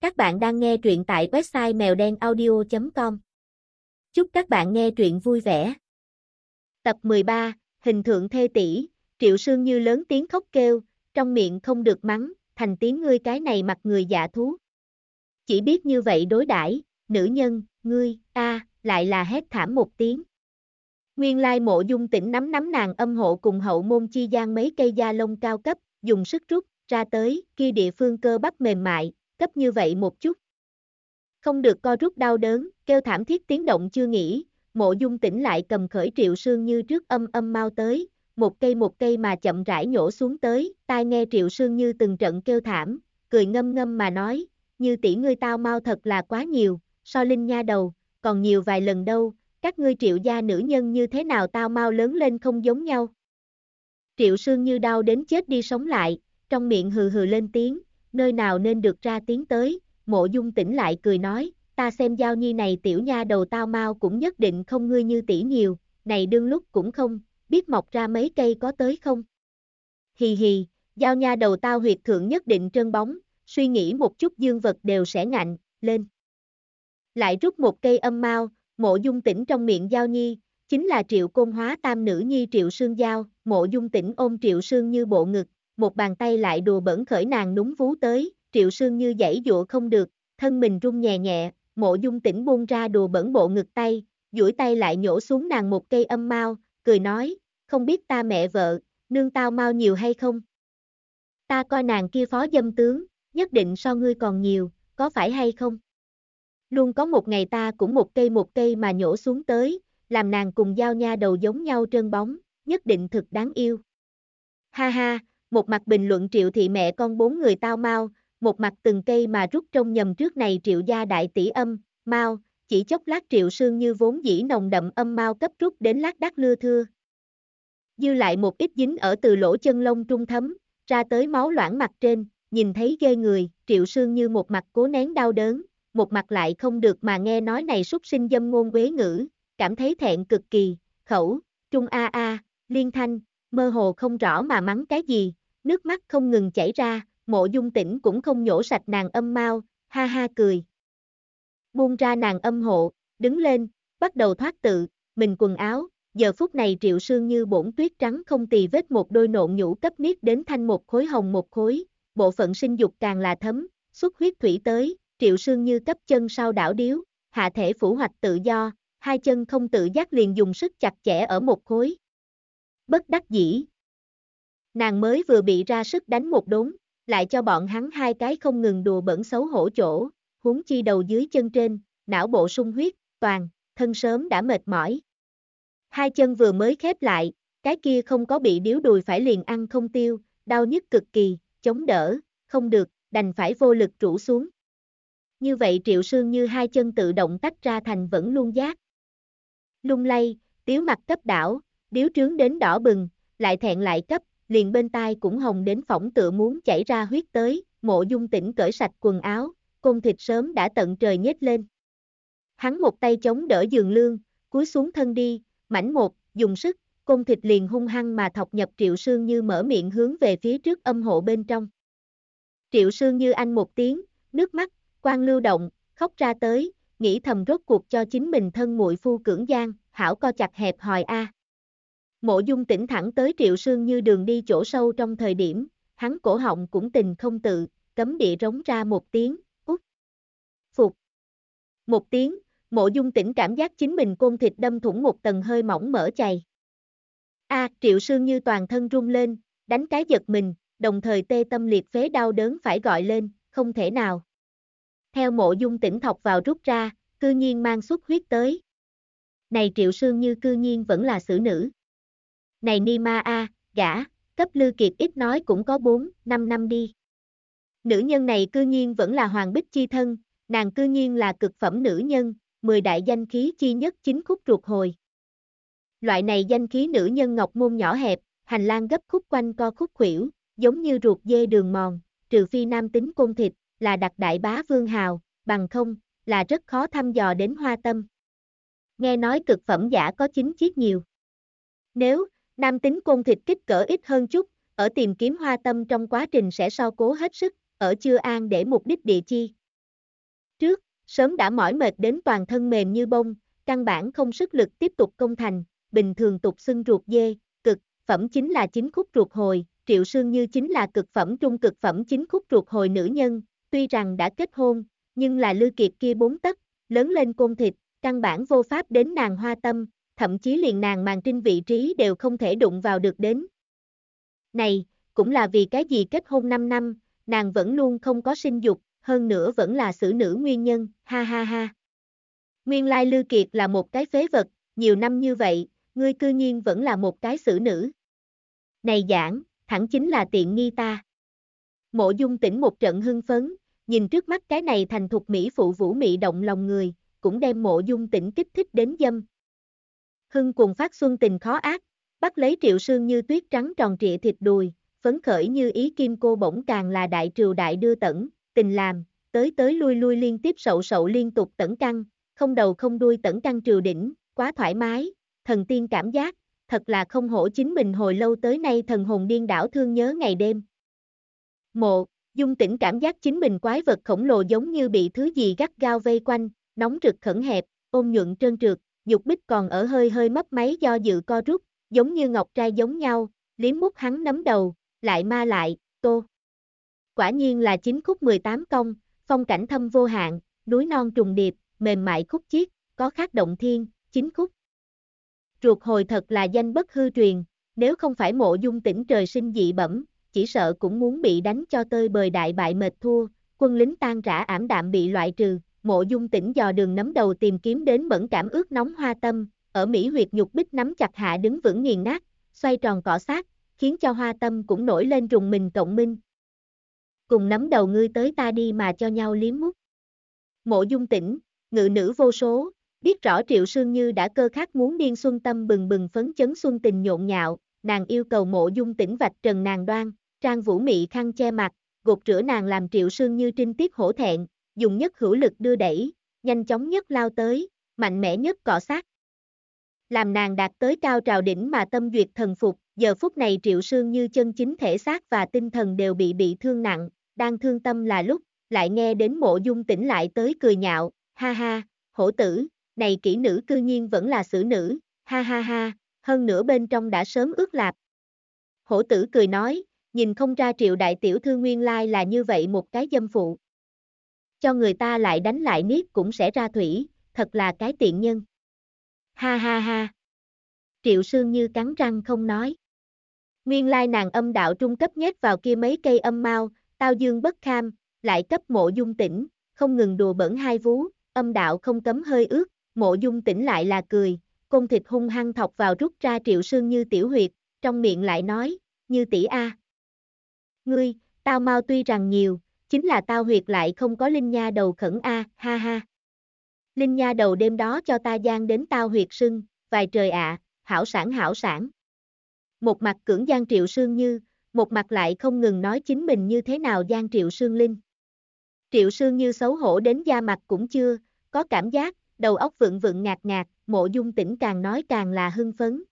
Các bạn đang nghe truyện tại website mèo đen audio.com. Chúc các bạn nghe truyện vui vẻ. Tập 13, Hình thượng thê tỷ, Triệu Sương Như lớn tiếng khóc kêu, trong miệng không được mắng, thành tiếng ngươi cái này mặt người dạ thú. Chỉ biết như vậy đối đãi, nữ nhân, ngươi, a, lại là hét thảm một tiếng. Nguyên lai mộ dung tỉnh nắm nắm nàng âm hộ cùng hậu môn chi gian mấy cây da lông cao cấp, dùng sức rút, ra tới, kia địa phương cơ bắp mềm mại, cấp như vậy một chút. Không được co rút đau đớn, kêu thảm thiết tiếng động chưa nghỉ, mộ dung tỉnh lại cầm khởi triệu sương như trước âm âm mau tới, một cây một cây mà chậm rãi nhổ xuống tới, tai nghe triệu sương như từng trận kêu thảm, cười ngâm ngâm mà nói, như tỷ ngươi tao mau thật là quá nhiều, so linh nha đầu, còn nhiều vài lần đâu, các ngươi triệu gia nữ nhân như thế nào tao mau lớn lên không giống nhau. Triệu sương như đau đến chết đi sống lại, trong miệng hừ hừ lên tiếng, nơi nào nên được ra tiếng tới, mộ dung tỉnh lại cười nói, ta xem giao nhi này tiểu nha đầu tao mau cũng nhất định không ngươi như tỷ nhiều, này đương lúc cũng không, biết mọc ra mấy cây có tới không. Hì hì, giao nha đầu tao huyệt thượng nhất định trơn bóng, suy nghĩ một chút dương vật đều sẽ ngạnh, lên. Lại rút một cây âm mau, mộ dung tỉnh trong miệng giao nhi, chính là triệu côn hóa tam nữ nhi triệu sương giao, mộ dung tỉnh ôm triệu sương như bộ ngực, một bàn tay lại đùa bẩn khởi nàng núng vú tới, triệu sương như dãy dụa không được, thân mình rung nhẹ nhẹ, mộ dung tỉnh buông ra đùa bẩn bộ ngực tay, duỗi tay lại nhổ xuống nàng một cây âm mau, cười nói, không biết ta mẹ vợ, nương tao mau nhiều hay không? Ta coi nàng kia phó dâm tướng, nhất định so ngươi còn nhiều, có phải hay không? Luôn có một ngày ta cũng một cây một cây mà nhổ xuống tới, làm nàng cùng giao nha đầu giống nhau trơn bóng, nhất định thực đáng yêu. Ha ha, một mặt bình luận triệu thị mẹ con bốn người tao mau, một mặt từng cây mà rút trong nhầm trước này triệu gia đại tỷ âm, mau, chỉ chốc lát triệu sương như vốn dĩ nồng đậm âm mau cấp rút đến lát đắt lưa thưa. Dư lại một ít dính ở từ lỗ chân lông trung thấm, ra tới máu loãng mặt trên, nhìn thấy ghê người, triệu sương như một mặt cố nén đau đớn, một mặt lại không được mà nghe nói này súc sinh dâm ngôn quế ngữ, cảm thấy thẹn cực kỳ, khẩu, trung a a, liên thanh, mơ hồ không rõ mà mắng cái gì, nước mắt không ngừng chảy ra, mộ dung tỉnh cũng không nhổ sạch nàng âm mau, ha ha cười. Buông ra nàng âm hộ, đứng lên, bắt đầu thoát tự, mình quần áo, giờ phút này triệu sương như bổn tuyết trắng không tì vết một đôi nộn nhũ cấp niết đến thanh một khối hồng một khối, bộ phận sinh dục càng là thấm, xuất huyết thủy tới, triệu sương như cấp chân sau đảo điếu, hạ thể phủ hoạch tự do, hai chân không tự giác liền dùng sức chặt chẽ ở một khối. Bất đắc dĩ. Nàng mới vừa bị ra sức đánh một đốn, lại cho bọn hắn hai cái không ngừng đùa bẩn xấu hổ chỗ, huống chi đầu dưới chân trên, não bộ sung huyết, toàn, thân sớm đã mệt mỏi. Hai chân vừa mới khép lại, cái kia không có bị điếu đùi phải liền ăn không tiêu, đau nhức cực kỳ, chống đỡ, không được, đành phải vô lực rũ xuống. Như vậy triệu sương như hai chân tự động tách ra thành vẫn luôn giác. Lung lay, tiếu mặt cấp đảo, điếu trướng đến đỏ bừng, lại thẹn lại cấp, liền bên tai cũng hồng đến phỏng tựa muốn chảy ra huyết tới, mộ dung tỉnh cởi sạch quần áo, côn thịt sớm đã tận trời nhếch lên. Hắn một tay chống đỡ giường lương, cúi xuống thân đi, mảnh một, dùng sức, côn thịt liền hung hăng mà thọc nhập triệu sương như mở miệng hướng về phía trước âm hộ bên trong. Triệu sương như anh một tiếng, nước mắt, quan lưu động, khóc ra tới, nghĩ thầm rốt cuộc cho chính mình thân muội phu cưỡng gian, hảo co chặt hẹp hòi a. Mộ dung tỉnh thẳng tới triệu sương như đường đi chỗ sâu trong thời điểm, hắn cổ họng cũng tình không tự, cấm địa rống ra một tiếng, út. Phục. Một tiếng, mộ dung tỉnh cảm giác chính mình côn thịt đâm thủng một tầng hơi mỏng mở chày. A, triệu sương như toàn thân rung lên, đánh cái giật mình, đồng thời tê tâm liệt phế đau đớn phải gọi lên, không thể nào. Theo mộ dung tỉnh thọc vào rút ra, cư nhiên mang xuất huyết tới. Này triệu sương như cư nhiên vẫn là xử nữ. Này ni ma a, gã, cấp lư kiệt ít nói cũng có 4, 5 năm đi. Nữ nhân này cư nhiên vẫn là hoàng bích chi thân, nàng cư nhiên là cực phẩm nữ nhân, 10 đại danh khí chi nhất chính khúc ruột hồi. Loại này danh khí nữ nhân ngọc môn nhỏ hẹp, hành lang gấp khúc quanh co khúc khuỷu, giống như ruột dê đường mòn, trừ phi nam tính côn thịt, là đặc đại bá vương hào, bằng không, là rất khó thăm dò đến hoa tâm. Nghe nói cực phẩm giả có chính chiếc nhiều. Nếu, nam tính côn thịt kích cỡ ít hơn chút, ở tìm kiếm hoa tâm trong quá trình sẽ so cố hết sức, ở chưa an để mục đích địa chi. trước, sớm đã mỏi mệt đến toàn thân mềm như bông, căn bản không sức lực tiếp tục công thành, bình thường tục xưng ruột dê, cực, phẩm chính là chính khúc ruột hồi, triệu sương như chính là cực phẩm trung cực phẩm chính khúc ruột hồi nữ nhân, tuy rằng đã kết hôn, nhưng là lưu kiệt kia bốn tấc, lớn lên côn thịt, căn bản vô pháp đến nàng hoa tâm, thậm chí liền nàng màn trinh vị trí đều không thể đụng vào được đến. Này, cũng là vì cái gì kết hôn 5 năm, nàng vẫn luôn không có sinh dục, hơn nữa vẫn là xử nữ nguyên nhân, ha ha ha. Nguyên lai Lư Kiệt là một cái phế vật, nhiều năm như vậy, ngươi cư nhiên vẫn là một cái xử nữ. Này giảng, thẳng chính là tiện nghi ta. Mộ dung tỉnh một trận hưng phấn, nhìn trước mắt cái này thành thục Mỹ phụ vũ mị động lòng người, cũng đem mộ dung tỉnh kích thích đến dâm. Hưng cùng phát xuân tình khó ác, bắt lấy triệu sương như tuyết trắng tròn trịa thịt đùi, phấn khởi như ý kim cô bỗng càng là đại triều đại đưa tẩn, tình làm, tới tới lui lui liên tiếp sậu sậu liên tục tẩn căng, không đầu không đuôi tẩn căng triều đỉnh, quá thoải mái, thần tiên cảm giác, thật là không hổ chính mình hồi lâu tới nay thần hồn điên đảo thương nhớ ngày đêm. Mộ, dung tỉnh cảm giác chính mình quái vật khổng lồ giống như bị thứ gì gắt gao vây quanh, nóng rực khẩn hẹp, ôm nhuận trơn trượt, dục bích còn ở hơi hơi mấp máy do dự co rút, giống như ngọc trai giống nhau, liếm mút hắn nắm đầu, lại ma lại, tô. Quả nhiên là chính khúc 18 công, phong cảnh thâm vô hạn, núi non trùng điệp, mềm mại khúc chiết, có khác động thiên, chính khúc. Ruột hồi thật là danh bất hư truyền, nếu không phải mộ dung tỉnh trời sinh dị bẩm, chỉ sợ cũng muốn bị đánh cho tơi bời đại bại mệt thua, quân lính tan rã ảm đạm bị loại trừ, mộ dung tỉnh dò đường nắm đầu tìm kiếm đến mẫn cảm ướt nóng hoa tâm, ở Mỹ huyệt nhục bích nắm chặt hạ đứng vững nghiền nát, xoay tròn cỏ sát, khiến cho hoa tâm cũng nổi lên rùng mình cộng minh. Cùng nắm đầu ngươi tới ta đi mà cho nhau liếm mút. Mộ dung tỉnh, ngự nữ vô số, biết rõ triệu sương như đã cơ khát muốn điên xuân tâm bừng bừng phấn chấn xuân tình nhộn nhạo, nàng yêu cầu mộ dung tỉnh vạch trần nàng đoan, trang vũ mị khăn che mặt, gột rửa nàng làm triệu sương như trinh tiết hổ thẹn, dùng nhất hữu lực đưa đẩy, nhanh chóng nhất lao tới, mạnh mẽ nhất cọ sát. Làm nàng đạt tới cao trào đỉnh mà tâm duyệt thần phục, giờ phút này triệu sương như chân chính thể xác và tinh thần đều bị bị thương nặng, đang thương tâm là lúc, lại nghe đến mộ dung tỉnh lại tới cười nhạo, ha ha, hổ tử, này kỹ nữ cư nhiên vẫn là xử nữ, ha ha ha, hơn nữa bên trong đã sớm ước lạp. Hổ tử cười nói, nhìn không ra triệu đại tiểu thư nguyên lai là như vậy một cái dâm phụ. Cho người ta lại đánh lại niết cũng sẽ ra thủy, thật là cái tiện nhân. Ha ha ha. Triệu Sương Như cắn răng không nói. Nguyên lai nàng âm đạo trung cấp nhét vào kia mấy cây âm mau, tao dương bất kham, lại cấp mộ dung tỉnh, không ngừng đùa bẩn hai vú, âm đạo không cấm hơi ướt, mộ dung tỉnh lại là cười, công thịt hung hăng thọc vào rút ra triệu sương như tiểu huyệt, trong miệng lại nói, như tỷ A. Ngươi, tao mau tuy rằng nhiều, chính là tao huyệt lại không có linh nha đầu khẩn A, ha ha. Linh nha đầu đêm đó cho ta gian đến tao huyệt sưng, vài trời ạ, hảo sản hảo sản. Một mặt cưỡng gian triệu sương như, một mặt lại không ngừng nói chính mình như thế nào gian triệu sương linh. Triệu sương như xấu hổ đến da mặt cũng chưa, có cảm giác, đầu óc vượng vượng ngạt ngạt, mộ dung tỉnh càng nói càng là hưng phấn.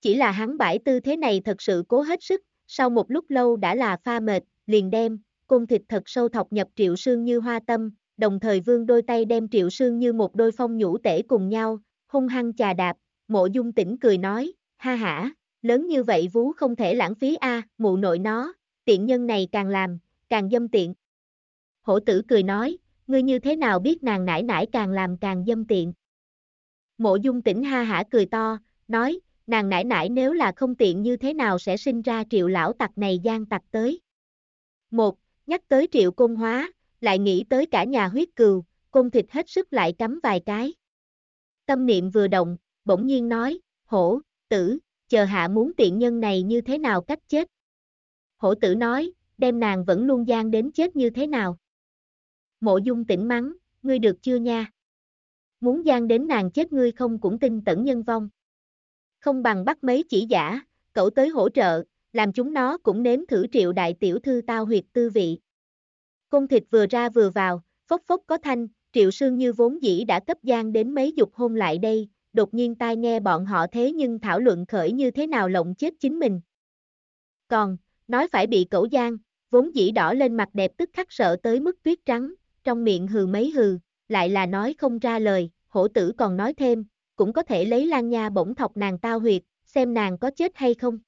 Chỉ là hắn bãi tư thế này thật sự cố hết sức, sau một lúc lâu đã là pha mệt, liền đem, cung thịt thật sâu thọc nhập triệu sương như hoa tâm, đồng thời vương đôi tay đem triệu sương như một đôi phong nhũ tể cùng nhau, hung hăng chà đạp, mộ dung tỉnh cười nói, ha hả, lớn như vậy vú không thể lãng phí a, mụ nội nó, tiện nhân này càng làm, càng dâm tiện. Hổ tử cười nói, ngươi như thế nào biết nàng nải nải càng làm càng dâm tiện. Mộ dung tỉnh ha hả cười to, nói, nàng nải nải nếu là không tiện như thế nào sẽ sinh ra triệu lão tặc này gian tặc tới. Một, nhắc tới triệu công hóa, lại nghĩ tới cả nhà huyết cừu, côn thịt hết sức lại cắm vài cái. Tâm niệm vừa động, bỗng nhiên nói, hổ, tử, chờ hạ muốn tiện nhân này như thế nào cách chết. Hổ tử nói, đem nàng vẫn luôn gian đến chết như thế nào. Mộ dung tỉnh mắng, ngươi được chưa nha? Muốn gian đến nàng chết ngươi không cũng tin tẩn nhân vong. Không bằng bắt mấy chỉ giả, cậu tới hỗ trợ, làm chúng nó cũng nếm thử triệu đại tiểu thư tao huyệt tư vị. Cung thịt vừa ra vừa vào, phốc phốc có thanh, triệu sương như vốn dĩ đã cấp gian đến mấy dục hôn lại đây, đột nhiên tai nghe bọn họ thế nhưng thảo luận khởi như thế nào lộng chết chính mình. Còn, nói phải bị cẩu gian, vốn dĩ đỏ lên mặt đẹp tức khắc sợ tới mức tuyết trắng, trong miệng hừ mấy hừ, lại là nói không ra lời, hổ tử còn nói thêm, cũng có thể lấy lan nha bổng thọc nàng tao huyệt, xem nàng có chết hay không.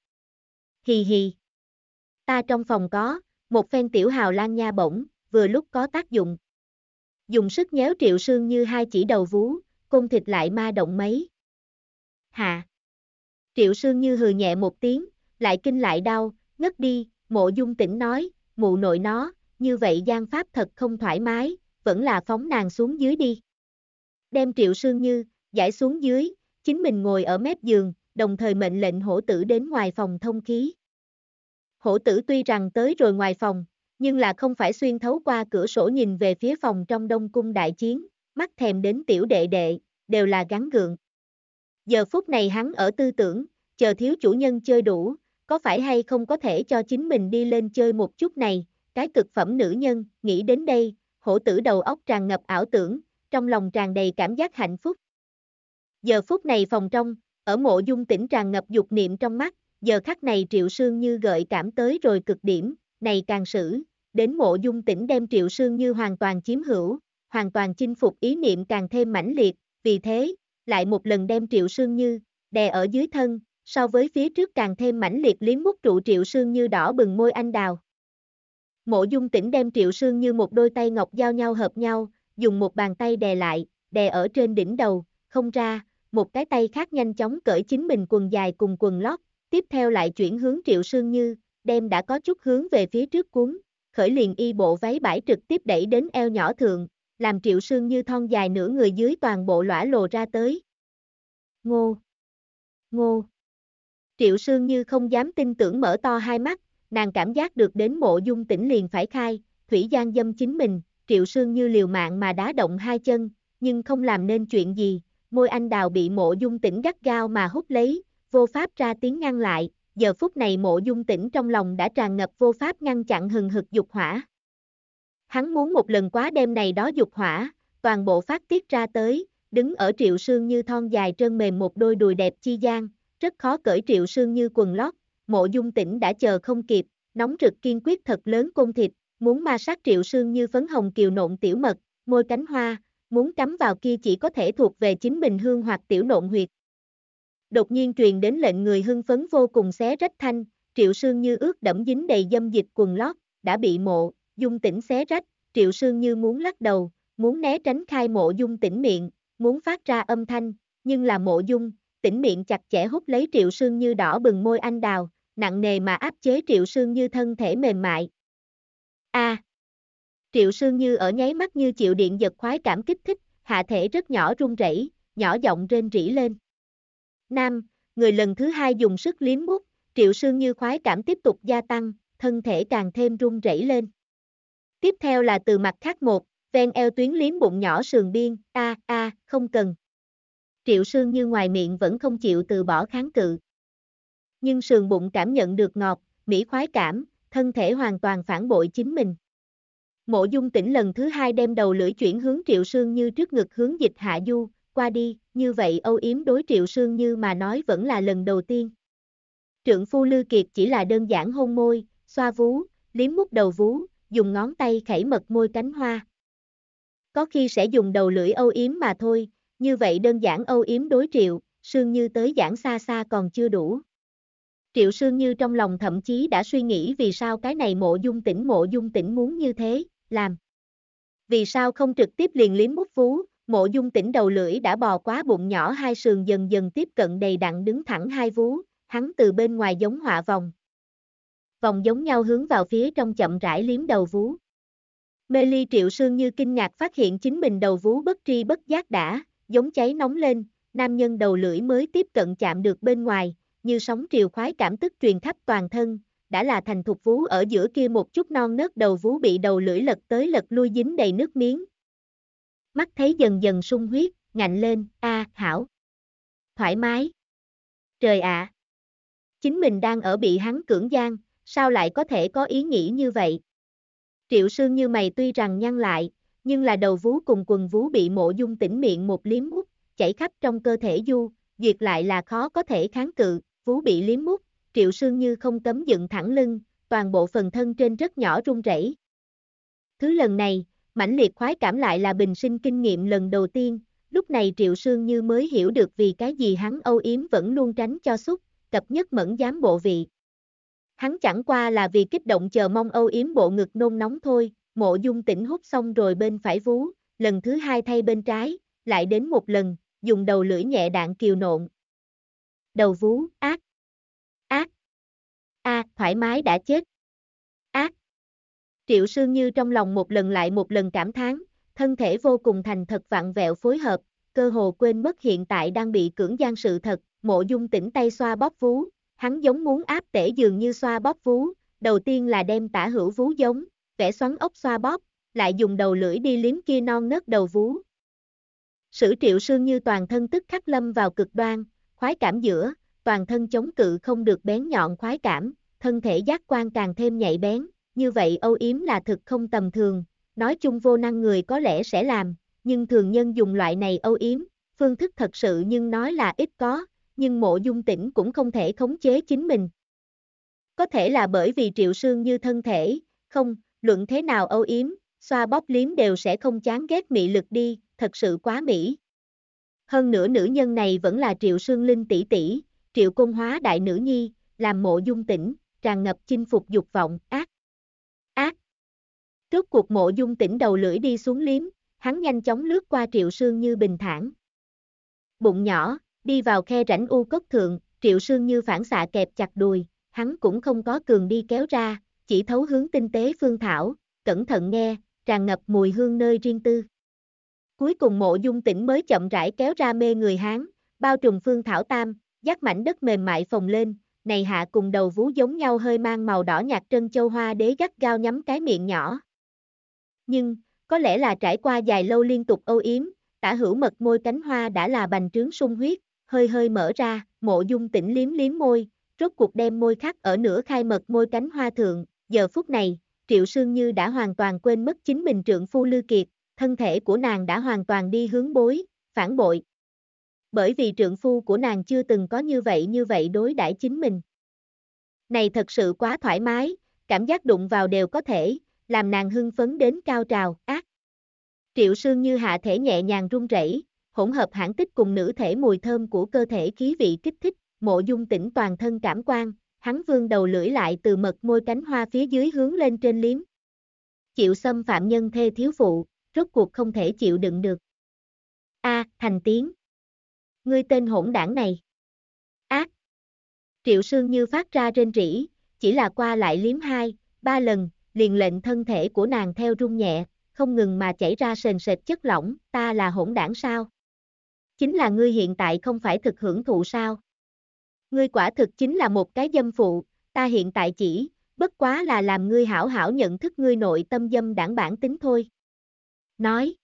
Hì hì. Ta trong phòng có, một phen tiểu hào lan nha bổng, vừa lúc có tác dụng. Dùng sức nhéo triệu sương như hai chỉ đầu vú, cung thịt lại ma động mấy. Hạ. Triệu sương như hừ nhẹ một tiếng, lại kinh lại đau, ngất đi, mộ dung tỉnh nói, mụ nội nó, như vậy gian pháp thật không thoải mái, vẫn là phóng nàng xuống dưới đi. Đem triệu sương như, giải xuống dưới, chính mình ngồi ở mép giường, đồng thời mệnh lệnh hổ tử đến ngoài phòng thông khí. Hổ tử tuy rằng tới rồi ngoài phòng, nhưng là không phải xuyên thấu qua cửa sổ nhìn về phía phòng trong đông cung đại chiến, mắt thèm đến tiểu đệ đệ, đều là gắn gượng. Giờ phút này hắn ở tư tưởng, chờ thiếu chủ nhân chơi đủ, có phải hay không có thể cho chính mình đi lên chơi một chút này, cái cực phẩm nữ nhân, nghĩ đến đây, hổ tử đầu óc tràn ngập ảo tưởng, trong lòng tràn đầy cảm giác hạnh phúc. Giờ phút này phòng trong, ở mộ dung tỉnh tràn ngập dục niệm trong mắt, giờ khắc này triệu sương như gợi cảm tới rồi cực điểm, này càng sử, đến mộ dung tỉnh đem triệu sương như hoàn toàn chiếm hữu, hoàn toàn chinh phục ý niệm càng thêm mãnh liệt, vì thế, lại một lần đem triệu sương như, đè ở dưới thân, so với phía trước càng thêm mãnh liệt liếm mút trụ triệu sương như đỏ bừng môi anh đào. Mộ dung tỉnh đem triệu sương như một đôi tay ngọc giao nhau hợp nhau, dùng một bàn tay đè lại, đè ở trên đỉnh đầu, không ra, một cái tay khác nhanh chóng cởi chính mình quần dài cùng quần lót, tiếp theo lại chuyển hướng triệu sương như, đem đã có chút hướng về phía trước cuốn, khởi liền y bộ váy bãi trực tiếp đẩy đến eo nhỏ thượng, làm triệu sương như thon dài nửa người dưới toàn bộ lõa lồ ra tới. Ngô! Ngô! Triệu sương như không dám tin tưởng mở to hai mắt, nàng cảm giác được đến mộ dung tỉnh liền phải khai, thủy gian dâm chính mình, triệu sương như liều mạng mà đá động hai chân, nhưng không làm nên chuyện gì, môi anh đào bị mộ dung tỉnh gắt gao mà hút lấy, vô pháp ra tiếng ngăn lại, giờ phút này mộ dung tỉnh trong lòng đã tràn ngập vô pháp ngăn chặn hừng hực dục hỏa. Hắn muốn một lần quá đêm này đó dục hỏa, toàn bộ phát tiết ra tới, đứng ở triệu sương như thon dài trơn mềm một đôi đùi đẹp chi gian, rất khó cởi triệu sương như quần lót, mộ dung tỉnh đã chờ không kịp, nóng rực kiên quyết thật lớn côn thịt, muốn ma sát triệu sương như phấn hồng kiều nộn tiểu mật, môi cánh hoa, muốn cắm vào kia chỉ có thể thuộc về chính mình hương hoặc tiểu nộn huyệt. Đột nhiên truyền đến lệnh người hưng phấn vô cùng xé rách thanh, triệu sương như ướt đẫm dính đầy dâm dịch quần lót, đã bị mộ, dung tỉnh xé rách, triệu sương như muốn lắc đầu, muốn né tránh khai mộ dung tỉnh miệng, muốn phát ra âm thanh, nhưng là mộ dung, tỉnh miệng chặt chẽ hút lấy triệu sương như đỏ bừng môi anh đào, nặng nề mà áp chế triệu sương như thân thể mềm mại. A. triệu sương như ở nháy mắt như chịu điện giật khoái cảm kích thích, hạ thể rất nhỏ run rẩy, nhỏ giọng rên rỉ lên. Nam, người lần thứ hai dùng sức liếm mút, triệu sương như khoái cảm tiếp tục gia tăng, thân thể càng thêm run rẩy lên. Tiếp theo là từ mặt khác một, ven eo tuyến liếm bụng nhỏ sườn biên, a a, không cần. Triệu sương như ngoài miệng vẫn không chịu từ bỏ kháng cự. Nhưng sườn bụng cảm nhận được ngọt, mỹ khoái cảm, thân thể hoàn toàn phản bội chính mình. Mộ dung tỉnh lần thứ hai đem đầu lưỡi chuyển hướng triệu sương như trước ngực hướng dịch hạ du, qua đi, như vậy âu yếm đối triệu sương như mà nói vẫn là lần đầu tiên. Trượng phu Lư Kiệt chỉ là đơn giản hôn môi, xoa vú, liếm mút đầu vú, dùng ngón tay khẩy mật môi cánh hoa. Có khi sẽ dùng đầu lưỡi âu yếm mà thôi, như vậy đơn giản âu yếm đối triệu, sương như tới giảng xa xa còn chưa đủ. Triệu sương như trong lòng thậm chí đã suy nghĩ vì sao cái này mộ dung tỉnh mộ dung tỉnh muốn như thế, làm. Vì sao không trực tiếp liền liếm mút vú, mộ dung tỉnh đầu lưỡi đã bò quá bụng nhỏ hai sườn dần dần tiếp cận đầy đặn đứng thẳng hai vú, hắn từ bên ngoài giống họa vòng. Vòng giống nhau hướng vào phía trong chậm rãi liếm đầu vú. Mê ly triệu sương như kinh ngạc phát hiện chính mình đầu vú bất tri bất giác đã, giống cháy nóng lên, nam nhân đầu lưỡi mới tiếp cận chạm được bên ngoài, như sóng triều khoái cảm tức truyền khắp toàn thân, đã là thành thục vú ở giữa kia một chút non nớt đầu vú bị đầu lưỡi lật tới lật lui dính đầy nước miếng. Mắt thấy dần dần sung huyết, ngạnh lên, a hảo. Thoải mái. Trời ạ. Chính mình đang ở bị hắn cưỡng gian, sao lại có thể có ý nghĩ như vậy? Triệu sương như mày tuy rằng nhăn lại, nhưng là đầu vú cùng quần vú bị mộ dung tỉnh miệng một liếm mút, chảy khắp trong cơ thể du, duyệt lại là khó có thể kháng cự, vú bị liếm mút, triệu sương như không cấm dựng thẳng lưng, toàn bộ phần thân trên rất nhỏ run rẩy. Thứ lần này, mãnh liệt khoái cảm lại là bình sinh kinh nghiệm lần đầu tiên, lúc này Triệu Sương Như mới hiểu được vì cái gì hắn âu yếm vẫn luôn tránh cho xúc, cập nhất mẫn dám bộ vị. Hắn chẳng qua là vì kích động chờ mong âu yếm bộ ngực nôn nóng thôi, mộ dung tỉnh hút xong rồi bên phải vú, lần thứ hai thay bên trái, lại đến một lần, dùng đầu lưỡi nhẹ đạn kiều nộn. Đầu vú, ác, ác, a thoải mái đã chết. Triệu Sương Như trong lòng một lần lại một lần cảm thán, thân thể vô cùng thành thật vặn vẹo phối hợp, cơ hồ quên mất hiện tại đang bị cưỡng gian sự thật, mộ dung tỉnh tay xoa bóp vú, hắn giống muốn áp tể dường như xoa bóp vú, đầu tiên là đem tả hữu vú giống, vẽ xoắn ốc xoa bóp, lại dùng đầu lưỡi đi liếm kia non nớt đầu vú. Sử triệu sương như toàn thân tức khắc lâm vào cực đoan, khoái cảm giữa, toàn thân chống cự không được bén nhọn khoái cảm, thân thể giác quan càng thêm nhạy bén, như vậy âu yếm là thực không tầm thường, nói chung vô năng người có lẽ sẽ làm, nhưng thường nhân dùng loại này âu yếm, phương thức thật sự nhưng nói là ít có, nhưng mộ dung tỉnh cũng không thể khống chế chính mình. Có thể là bởi vì triệu sương như thân thể, không, luận thế nào âu yếm, xoa bóp liếm đều sẽ không chán ghét mị lực đi, thật sự quá mỹ. Hơn nữa nữ nhân này vẫn là triệu sương linh tỷ tỷ, triệu công hóa đại nữ nhi, làm mộ dung tỉnh, tràn ngập chinh phục dục vọng, ác. Ác. Rốt cuộc mộ dung tỉnh đầu lưỡi đi xuống liếm, hắn nhanh chóng lướt qua triệu sương như bình thản. Bụng nhỏ, đi vào khe rãnh u cốc thượng, triệu sương như phản xạ kẹp chặt đùi, hắn cũng không có cường đi kéo ra, chỉ thấu hướng tinh tế phương thảo, cẩn thận nghe, tràn ngập mùi hương nơi riêng tư. Cuối cùng mộ dung tỉnh mới chậm rãi kéo ra mê người Hán, bao trùm phương thảo tam, dắt mảnh đất mềm mại phồng lên, này hạ cùng đầu vú giống nhau hơi mang màu đỏ nhạt trân châu hoa đế gắt gao nhắm cái miệng nhỏ. Nhưng, có lẽ là trải qua dài lâu liên tục âu yếm, tả hữu mật môi cánh hoa đã là bành trướng sung huyết, hơi hơi mở ra, mộ dung tỉnh liếm liếm môi, rốt cuộc đem môi khắc ở nửa khai mật môi cánh hoa thượng, giờ phút này, Triệu Sương Như đã hoàn toàn quên mất chính mình trượng phu Lư Kiệt, thân thể của nàng đã hoàn toàn đi hướng bối, phản bội. Bởi vì trượng phu của nàng chưa từng có như vậy như vậy đối đãi chính mình. Này thật sự quá thoải mái, cảm giác đụng vào đều có thể, làm nàng hưng phấn đến cao trào, ác. Triệu Sương Như hạ thể nhẹ nhàng run rẩy, hỗn hợp hãng tích cùng nữ thể mùi thơm của cơ thể khí vị kích thích, mộ dung tỉnh toàn thân cảm quan, hắn vương đầu lưỡi lại từ mật môi cánh hoa phía dưới hướng lên trên liếm. Chịu xâm phạm nhân thê thiếu phụ, rốt cuộc không thể chịu đựng được. A, thành tiếng. Ngươi tên hỗn đảng này. Ác. Triệu Sương như phát ra trên rỉ, chỉ là qua lại liếm hai, ba lần, liền lệnh thân thể của nàng theo rung nhẹ, không ngừng mà chảy ra sền sệt chất lỏng, ta là hỗn đảng sao? Chính là ngươi hiện tại không phải thực hưởng thụ sao? Ngươi quả thực chính là một cái dâm phụ, ta hiện tại chỉ, bất quá là làm ngươi hảo hảo nhận thức ngươi nội tâm dâm đảng bản tính thôi. Nói.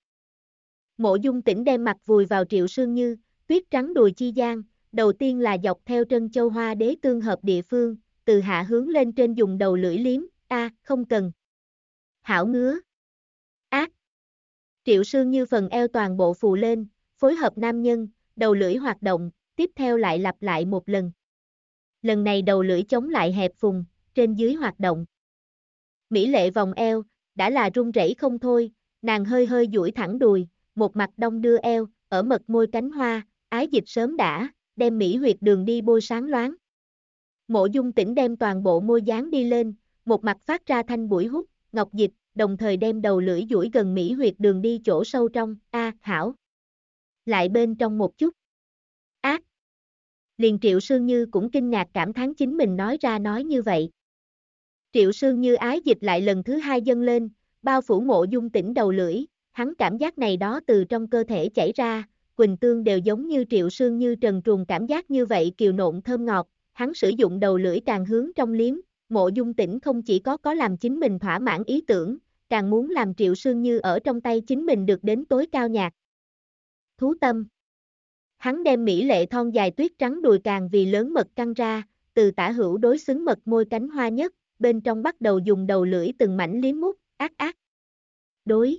Mộ dung tỉnh đem mặt vùi vào triệu sương như, tuyết trắng đùi chi gian, đầu tiên là dọc theo trân châu hoa đế tương hợp địa phương, từ hạ hướng lên trên dùng đầu lưỡi liếm, a không cần. Hảo ngứa. Ác. Triệu sương như phần eo toàn bộ phù lên, phối hợp nam nhân, đầu lưỡi hoạt động, tiếp theo lại lặp lại một lần. Lần này đầu lưỡi chống lại hẹp phùng, trên dưới hoạt động. Mỹ lệ vòng eo, đã là run rẩy không thôi, nàng hơi hơi duỗi thẳng đùi, một mặt đông đưa eo, ở mật môi cánh hoa, ái dịch sớm đã, đem Mỹ huyệt đường đi bôi sáng loáng. Mộ dung tỉnh đem toàn bộ môi dán đi lên, một mặt phát ra thanh bụi hút, ngọc dịch, đồng thời đem đầu lưỡi duỗi gần Mỹ huyệt đường đi chỗ sâu trong, a hảo. Lại bên trong một chút. Ác. Liền Triệu Sương Như cũng kinh ngạc cảm thán chính mình nói ra nói như vậy. Triệu Sương Như ái dịch lại lần thứ hai dâng lên, bao phủ mộ dung tỉnh đầu lưỡi, hắn cảm giác này đó từ trong cơ thể chảy ra, Quỳnh Tương đều giống như Triệu Sương Như trần truồng cảm giác như vậy kiều nộn thơm ngọt, hắn sử dụng đầu lưỡi càng hướng trong liếm, mộ dung tỉnh không chỉ có có làm chính mình thỏa mãn ý tưởng, càng muốn làm Triệu Sương Như ở trong tay chính mình được đến tối cao nhạc. Thú tâm Hắn đem mỹ lệ thon dài tuyết trắng đùi càng vì lớn mật căng ra, từ tả hữu đối xứng mật môi cánh hoa nhất, bên trong bắt đầu dùng đầu lưỡi từng mảnh liếm mút, ác ác. Đối.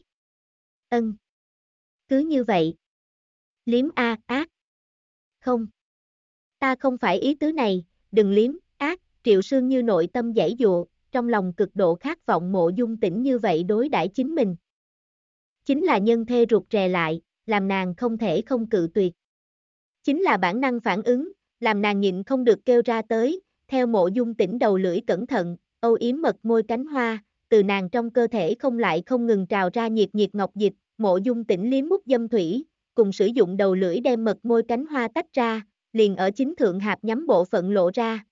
Ân. Cứ như vậy. Liếm a ác. Không. Ta không phải ý tứ này, đừng liếm, triệu sương như nội tâm giải dụa, trong lòng cực độ khát vọng mộ dung tỉnh như vậy đối đãi chính mình. chính là nhân thê rụt rè lại, làm nàng không thể không cự tuyệt. Chính là bản năng phản ứng, làm nàng nhịn không được kêu ra tới, theo mộ dung tỉnh đầu lưỡi cẩn thận, âu yếm mật môi cánh hoa, từ nàng trong cơ thể không lại không ngừng trào ra nhiệt nhiệt ngọc dịch, mộ dung tỉnh liếm mút dâm thủy, cùng sử dụng đầu lưỡi đem mật môi cánh hoa tách ra, liền ở chính thượng hạp nhắm bộ phận lộ ra.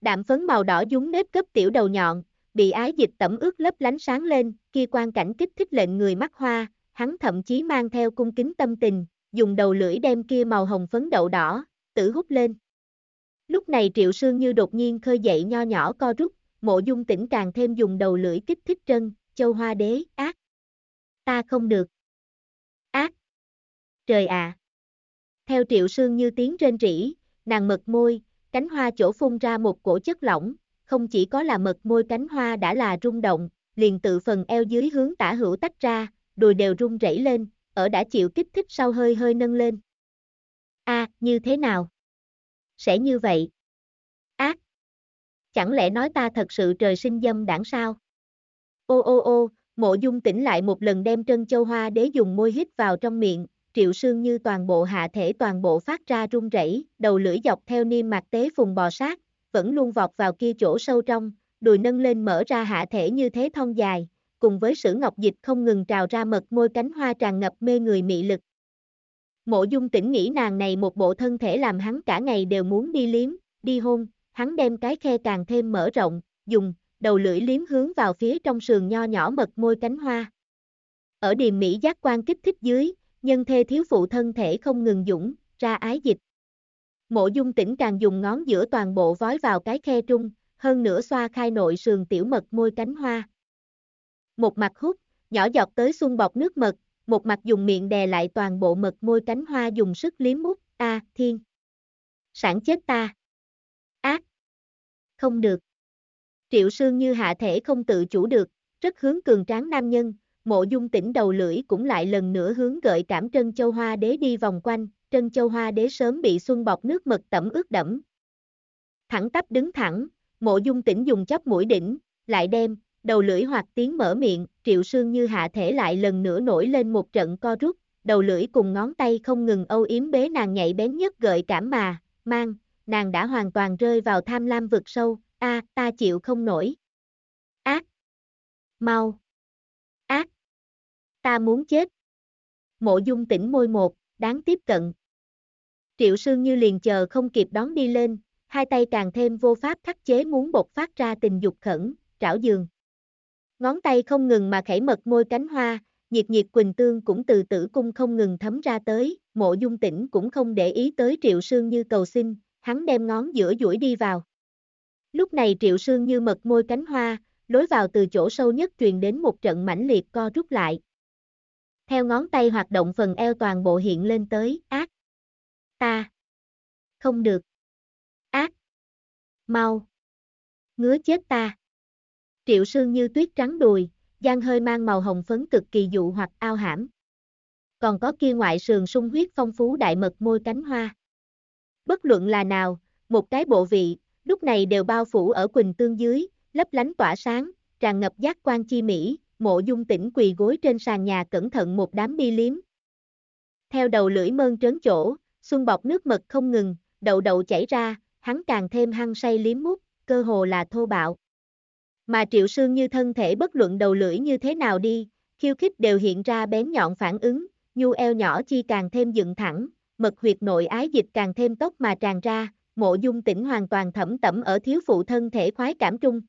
Đạm phấn màu đỏ dúng nếp cấp tiểu đầu nhọn, bị ái dịch tẩm ướt lấp lánh sáng lên, kia quan cảnh kích thích lệnh người mắt hoa, hắn thậm chí mang theo cung kính tâm tình, dùng đầu lưỡi đem kia màu hồng phấn đậu đỏ, tử hút lên. Lúc này triệu sương như đột nhiên khơi dậy nho nhỏ co rút, mộ dung tỉnh càng thêm dùng đầu lưỡi kích thích trân, châu hoa đế, ác. Ta không được. Ác. Trời ạ. Theo triệu sương như tiếng trên rỉ, nàng mật môi, cánh hoa chỗ phun ra một cổ chất lỏng, không chỉ có là mật môi cánh hoa đã là rung động, liền tự phần eo dưới hướng tả hữu tách ra, đùi đều rung rẩy lên, ở đã chịu kích thích sau hơi hơi nâng lên. A, như thế nào? Sẽ như vậy. Ác. Chẳng lẽ nói ta thật sự trời sinh dâm đảng sao? Ô ô ô, mộ dung tỉnh lại một lần đem trân châu hoa đế dùng môi hít vào trong miệng, triệu sương như toàn bộ hạ thể toàn bộ phát ra rung rẩy, đầu lưỡi dọc theo niêm mạc tế phùng bò sát, vẫn luôn vọt vào kia chỗ sâu trong, đùi nâng lên mở ra hạ thể như thế thon dài, cùng với sử ngọc dịch không ngừng trào ra mật môi cánh hoa tràn ngập mê người mị lực. Mộ dung tỉnh nghĩ nàng này một bộ thân thể làm hắn cả ngày đều muốn đi liếm, đi hôn, hắn đem cái khe càng thêm mở rộng, dùng, đầu lưỡi liếm hướng vào phía trong sườn nho nhỏ mật môi cánh hoa. Ở điềm Mỹ giác quan kích thích dưới, nhân thê thiếu phụ thân thể không ngừng dũng, ra ái dịch. Mộ dung tỉnh càng dùng ngón giữa toàn bộ vói vào cái khe trung, hơn nữa xoa khai nội sườn tiểu mật môi cánh hoa. Một mặt hút, nhỏ giọt tới xung bọc nước mật, một mặt dùng miệng đè lại toàn bộ mật môi cánh hoa dùng sức liếm mút, a thiên. Sản chết ta. Ác. Không được. Triệu sương như hạ thể không tự chủ được, rất hướng cường tráng nam nhân, mộ dung tỉnh đầu lưỡi cũng lại lần nữa hướng gợi cảm trân châu hoa đế đi vòng quanh, trân châu hoa đế sớm bị xuân bọc nước mật tẩm ướt đẫm. Thẳng tắp đứng thẳng, mộ dung tỉnh dùng chóp mũi đỉnh, lại đem, đầu lưỡi hoặc tiếng mở miệng, triệu sương như hạ thể lại lần nữa nổi lên một trận co rút, đầu lưỡi cùng ngón tay không ngừng âu yếm bế nàng nhạy bén nhất gợi cảm mà, mang, nàng đã hoàn toàn rơi vào tham lam vực sâu, a ta chịu không nổi. Ác. Mau. Ta muốn chết. Mộ dung tỉnh môi một, đáng tiếp cận. Triệu sương như liền chờ không kịp đón đi lên, hai tay càng thêm vô pháp khắc chế muốn bộc phát ra tình dục khẩn, trảo giường. Ngón tay không ngừng mà khẩy mật môi cánh hoa, nhiệt nhiệt quỳnh tương cũng từ tử cung không ngừng thấm ra tới, mộ dung tỉnh cũng không để ý tới triệu sương như cầu xin, hắn đem ngón giữa duỗi đi vào. Lúc này triệu sương như mật môi cánh hoa, lối vào từ chỗ sâu nhất truyền đến một trận mãnh liệt co rút lại. Theo ngón tay hoạt động phần eo toàn bộ hiện lên tới, ác. Ta. Không được. Ác. Mau. Ngứa chết ta. Triệu sương như tuyết trắng đùi, giang hơi mang màu hồng phấn cực kỳ dụ hoặc ao hãm. Còn có kia ngoại sườn sung huyết phong phú đại mật môi cánh hoa. Bất luận là nào, một cái bộ vị, lúc này đều bao phủ ở quỳnh tương dưới, lấp lánh tỏa sáng, tràn ngập giác quan chi mỹ, mộ dung tỉnh quỳ gối trên sàn nhà cẩn thận một đám đi liếm. Theo đầu lưỡi mơn trớn chỗ, xuân bọc nước mật không ngừng, đậu đậu chảy ra, hắn càng thêm hăng say liếm mút, cơ hồ là thô bạo. Mà triệu sương như thân thể bất luận đầu lưỡi như thế nào đi, khiêu khích đều hiện ra bén nhọn phản ứng, nhu eo nhỏ chi càng thêm dựng thẳng, mật huyệt nội ái dịch càng thêm tốc mà tràn ra, mộ dung tỉnh hoàn toàn thẩm tẩm ở thiếu phụ thân thể khoái cảm trung.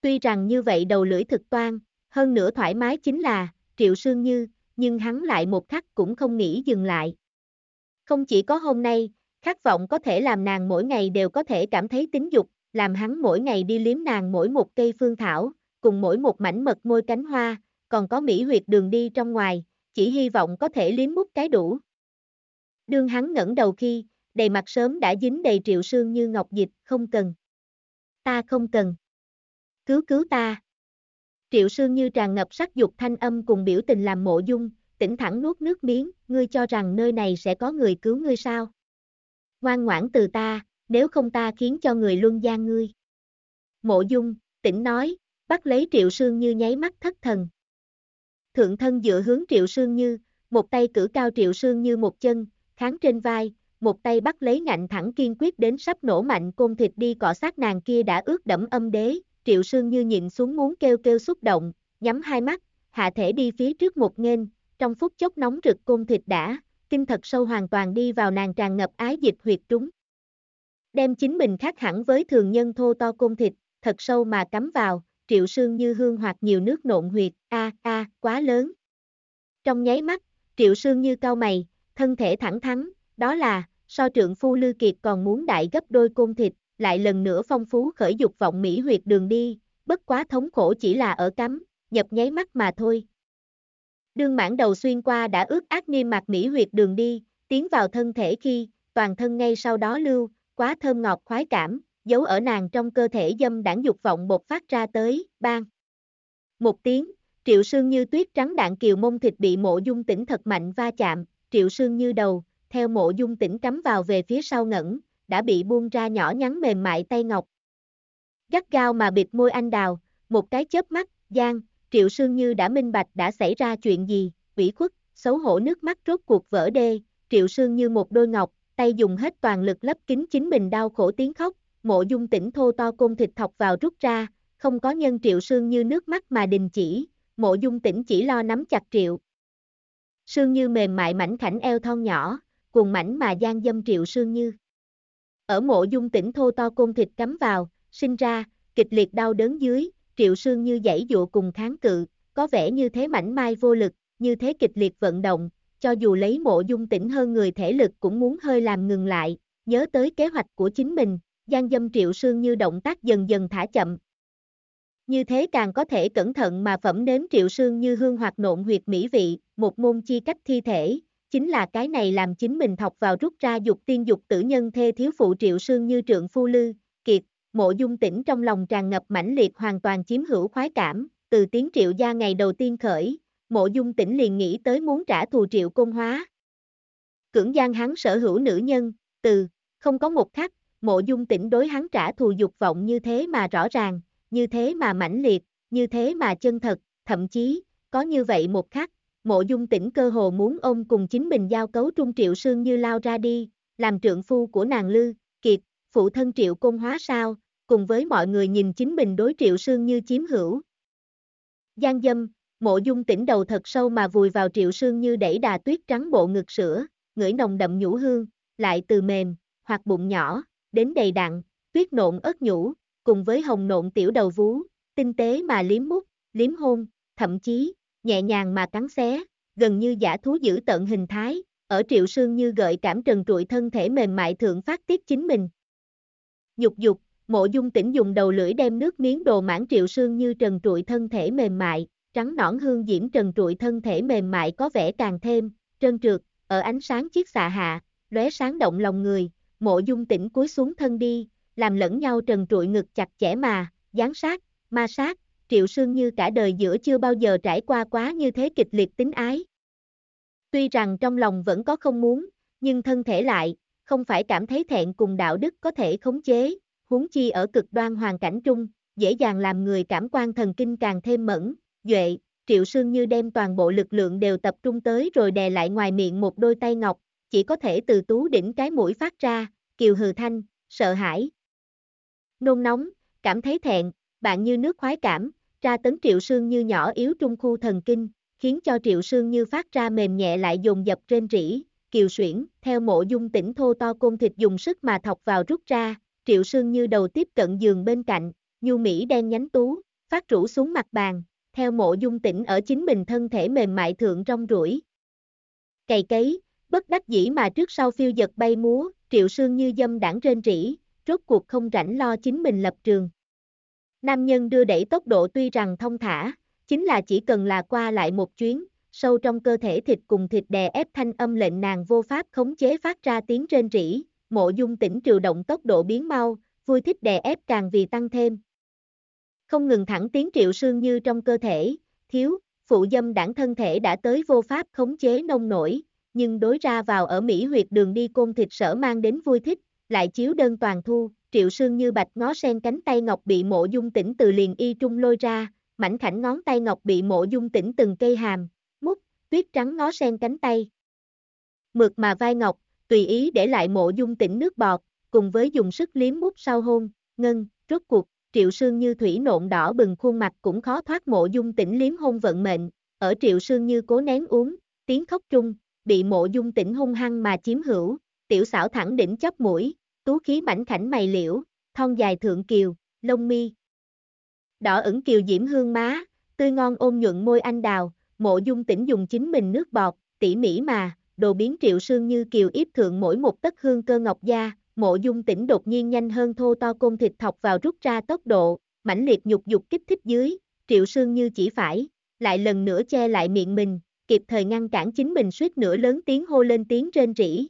Tuy rằng như vậy đầu lưỡi thực toan, hơn nữa thoải mái chính là, triệu sương như, nhưng hắn lại một khắc cũng không nghĩ dừng lại. Không chỉ có hôm nay, khát vọng có thể làm nàng mỗi ngày đều có thể cảm thấy tính dục, làm hắn mỗi ngày đi liếm nàng mỗi một cây phương thảo, cùng mỗi một mảnh mật môi cánh hoa, còn có mỹ huyệt đường đi trong ngoài, chỉ hy vọng có thể liếm mút cái đủ. Đương hắn ngẩng đầu khi, đầy mặt sớm đã dính đầy triệu sương như ngọc dịch, không cần. Ta không cần. Cứu cứu ta. Triệu sương như tràn ngập sắc dục thanh âm cùng biểu tình làm mộ dung, tỉnh thẳng nuốt nước miếng, ngươi cho rằng nơi này sẽ có người cứu ngươi sao? Ngoan ngoãn từ ta, nếu không ta khiến cho người luân gian ngươi. Mộ dung, tỉnh nói, bắt lấy triệu sương như nháy mắt thất thần. thượng thân dựa hướng Triệu Sương Như, một tay cử cao Triệu Sương Như một chân, kháng trên vai, một tay bắt lấy ngạnh thẳng kiên quyết đến sắp nổ mạnh côn thịt đi cọ sát nàng kia đã ướt đẫm âm đế, Triệu Sương Như nhịn xuống muốn kêu kêu xúc động, nhắm hai mắt, hạ thể đi phía trước một nghênh, trong phút chốc nóng rực côn thịt đã, kinh thật sâu hoàn toàn đi vào nàng tràn ngập ái dịch huyệt trúng. Đem chính mình khác hẳn với thường nhân thô to côn thịt, thật sâu mà cắm vào, triệu sương như hương hoặc nhiều nước nộn huyệt, a a, quá lớn. Trong nháy mắt, triệu sương như cao mày, thân thể thẳng thắn, đó là, so trượng phu Lư Kiệt còn muốn đại gấp đôi côn thịt, lại lần nữa phong phú khởi dục vọng mỹ huyệt đường đi, bất quá thống khổ chỉ là ở cắm, nhập nháy mắt mà thôi. Đương mãn đầu xuyên qua đã ướt ác niêm mạc mỹ huyệt đường đi, tiến vào thân thể khi, toàn thân ngay sau đó lưu, quá thơm ngọt khoái cảm, giấu ở nàng trong cơ thể dâm đảng dục vọng bột phát ra tới, bang. Một tiếng, triệu sương như tuyết trắng đạn kiều mông thịt bị mộ dung tỉnh thật mạnh va chạm, triệu sương như đầu, theo mộ dung tỉnh cắm vào về phía sau ngẩn, đã bị buông ra nhỏ nhắn mềm mại tay ngọc. Gắt gao mà bịt môi anh đào, một cái chớp mắt, Giang, Triệu Sương Như đã minh bạch đã xảy ra chuyện gì, ủy khuất, xấu hổ nước mắt rốt cuộc vỡ đê, Triệu Sương Như một đôi ngọc, tay dùng hết toàn lực lấp kín chính mình đau khổ tiếng khóc, mộ dung tỉnh thô to côn thịt thọc vào rút ra, không có nhân Triệu Sương Như nước mắt mà đình chỉ, mộ dung tỉnh chỉ lo nắm chặt Triệu. Sương Như mềm mại mảnh khảnh eo thon nhỏ, cuồng mảnh mà gian dâm Triệu Sương Như. Ở mộ dung tỉnh thô to côn thịt cắm vào, sinh ra, kịch liệt đau đớn dưới, triệu sương như dãy dụa cùng kháng cự, có vẻ như thế mảnh mai vô lực, như thế kịch liệt vận động, cho dù lấy mộ dung tỉnh hơn người thể lực cũng muốn hơi làm ngừng lại, nhớ tới kế hoạch của chính mình, gian dâm triệu sương như động tác dần dần thả chậm. Như thế càng có thể cẩn thận mà phẩm nếm triệu sương như hương hoặc nộn huyệt mỹ vị, một môn chi cách thi thể, chính là cái này làm chính mình thọc vào rút ra dục tiên dục tử nhân thê thiếu phụ triệu sương như trượng phu lư, kiệt, mộ dung tỉnh trong lòng tràn ngập mãnh liệt hoàn toàn chiếm hữu khoái cảm, từ tiếng triệu gia ngày đầu tiên khởi, mộ dung tỉnh liền nghĩ tới muốn trả thù triệu công hóa. Cưỡng gian hắn sở hữu nữ nhân, từ, không có một khắc, mộ dung tỉnh đối hắn trả thù dục vọng như thế mà rõ ràng, như thế mà mãnh liệt, như thế mà chân thật, thậm chí, có như vậy một khắc, mộ dung tỉnh cơ hồ muốn ôm cùng chính mình giao cấu trung triệu sương như lao ra đi, làm trượng phu của nàng lư, kiệt, phụ thân triệu công hóa sao, cùng với mọi người nhìn chính mình đối triệu sương như chiếm hữu. Giang dâm, mộ dung tỉnh đầu thật sâu mà vùi vào triệu sương như đẩy đà tuyết trắng bộ ngực sữa, ngửi nồng đậm nhũ hương, lại từ mềm, hoặc bụng nhỏ, đến đầy đặn, tuyết nộn ớt nhũ, cùng với hồng nộn tiểu đầu vú, tinh tế mà liếm mút, liếm hôn, thậm chí, nhẹ nhàng mà cắn xé, gần như giả thú giữ tận hình thái, ở triệu sương như gợi cảm trần trụi thân thể mềm mại thượng phát tiết chính mình. Nhục dục, Mộ dung tỉnh dùng đầu lưỡi đem nước miếng đồ mãn triệu sương như trần trụi thân thể mềm mại, trắng nõn hương diễm trần trụi thân thể mềm mại có vẻ càng thêm, trơn trượt, ở ánh sáng chiếc xạ hạ, lóe sáng động lòng người, mộ dung tỉnh cúi xuống thân đi, làm lẫn nhau trần trụi ngực chặt chẽ mà, gián sát, ma sát, triệu sương như cả đời giữa chưa bao giờ trải qua quá như thế kịch liệt tính ái. Tuy rằng trong lòng vẫn có không muốn, nhưng thân thể lại, không phải cảm thấy thẹn cùng đạo đức có thể khống chế, huống chi ở cực đoan hoàn cảnh trung, dễ dàng làm người cảm quan thần kinh càng thêm mẫn, duệ, triệu sương như đem toàn bộ lực lượng đều tập trung tới rồi đè lại ngoài miệng một đôi tay ngọc, chỉ có thể từ tú đỉnh cái mũi phát ra, kiều hừ thanh, sợ hãi. Nôn nóng, cảm thấy thẹn, bạn như nước khoái cảm, ra tấn triệu sương như nhỏ yếu trung khu thần kinh, khiến cho triệu sương như phát ra mềm nhẹ lại dồn dập trên rỉ, kiều xuyển, theo mộ dung tỉnh thô to côn thịt dùng sức mà thọc vào rút ra, Triệu Sương như đầu tiếp cận giường bên cạnh, nhu mỹ đen nhánh tú, phát rủ xuống mặt bàn, theo mộ dung tỉnh ở chính mình thân thể mềm mại thượng trong rủi. Cày cấy, bất đắc dĩ mà trước sau phiêu giật bay múa, Triệu Sương như dâm đảng trên rỉ, rốt cuộc không rảnh lo chính mình lập trường. Nam nhân đưa đẩy tốc độ tuy rằng thông thả, chính là chỉ cần là qua lại một chuyến, sâu trong cơ thể thịt cùng thịt đè ép thanh âm lệnh nàng vô pháp khống chế phát ra tiếng trên rỉ, mộ dung tỉnh triều động tốc độ biến mau, vui thích đè ép càng vì tăng thêm. Không ngừng thẳng tiếng triệu sương như trong cơ thể, thiếu, phụ dâm đảng thân thể đã tới vô pháp khống chế nông nổi, nhưng đối ra vào ở Mỹ huyệt đường đi côn thịt sở mang đến vui thích, lại chiếu đơn toàn thu, triệu sương như bạch ngó sen cánh tay ngọc bị mộ dung tỉnh từ liền y trung lôi ra, mảnh khảnh ngón tay ngọc bị mộ dung tỉnh từng cây hàm, mút, tuyết trắng ngó sen cánh tay. Mượt mà vai ngọc, tùy ý để lại mộ dung tỉnh nước bọt, cùng với dùng sức liếm mút sau hôn, ngân, rốt cuộc, triệu sương như thủy nộn đỏ bừng khuôn mặt cũng khó thoát mộ dung tỉnh liếm hôn vận mệnh, ở triệu sương như cố nén uống, tiếng khóc trung, bị mộ dung tỉnh hung hăng mà chiếm hữu, tiểu xảo thẳng đỉnh chóp mũi, tú khí mảnh khảnh mày liễu, thon dài thượng kiều, lông mi. Đỏ ửng kiều diễm hương má, tươi ngon ôm nhuận môi anh đào, mộ dung tỉnh dùng chính mình nước bọt, tỉ mỉ mà, đồ biến triệu sương như kiều yếp thượng mỗi một tấc hương cơ ngọc da, mộ dung tỉnh đột nhiên nhanh hơn thô to côn thịt thọc vào rút ra tốc độ, mãnh liệt nhục dục kích thích dưới, triệu sương như chỉ phải, lại lần nữa che lại miệng mình, kịp thời ngăn cản chính mình suýt nữa lớn tiếng hô lên tiếng trên rỉ.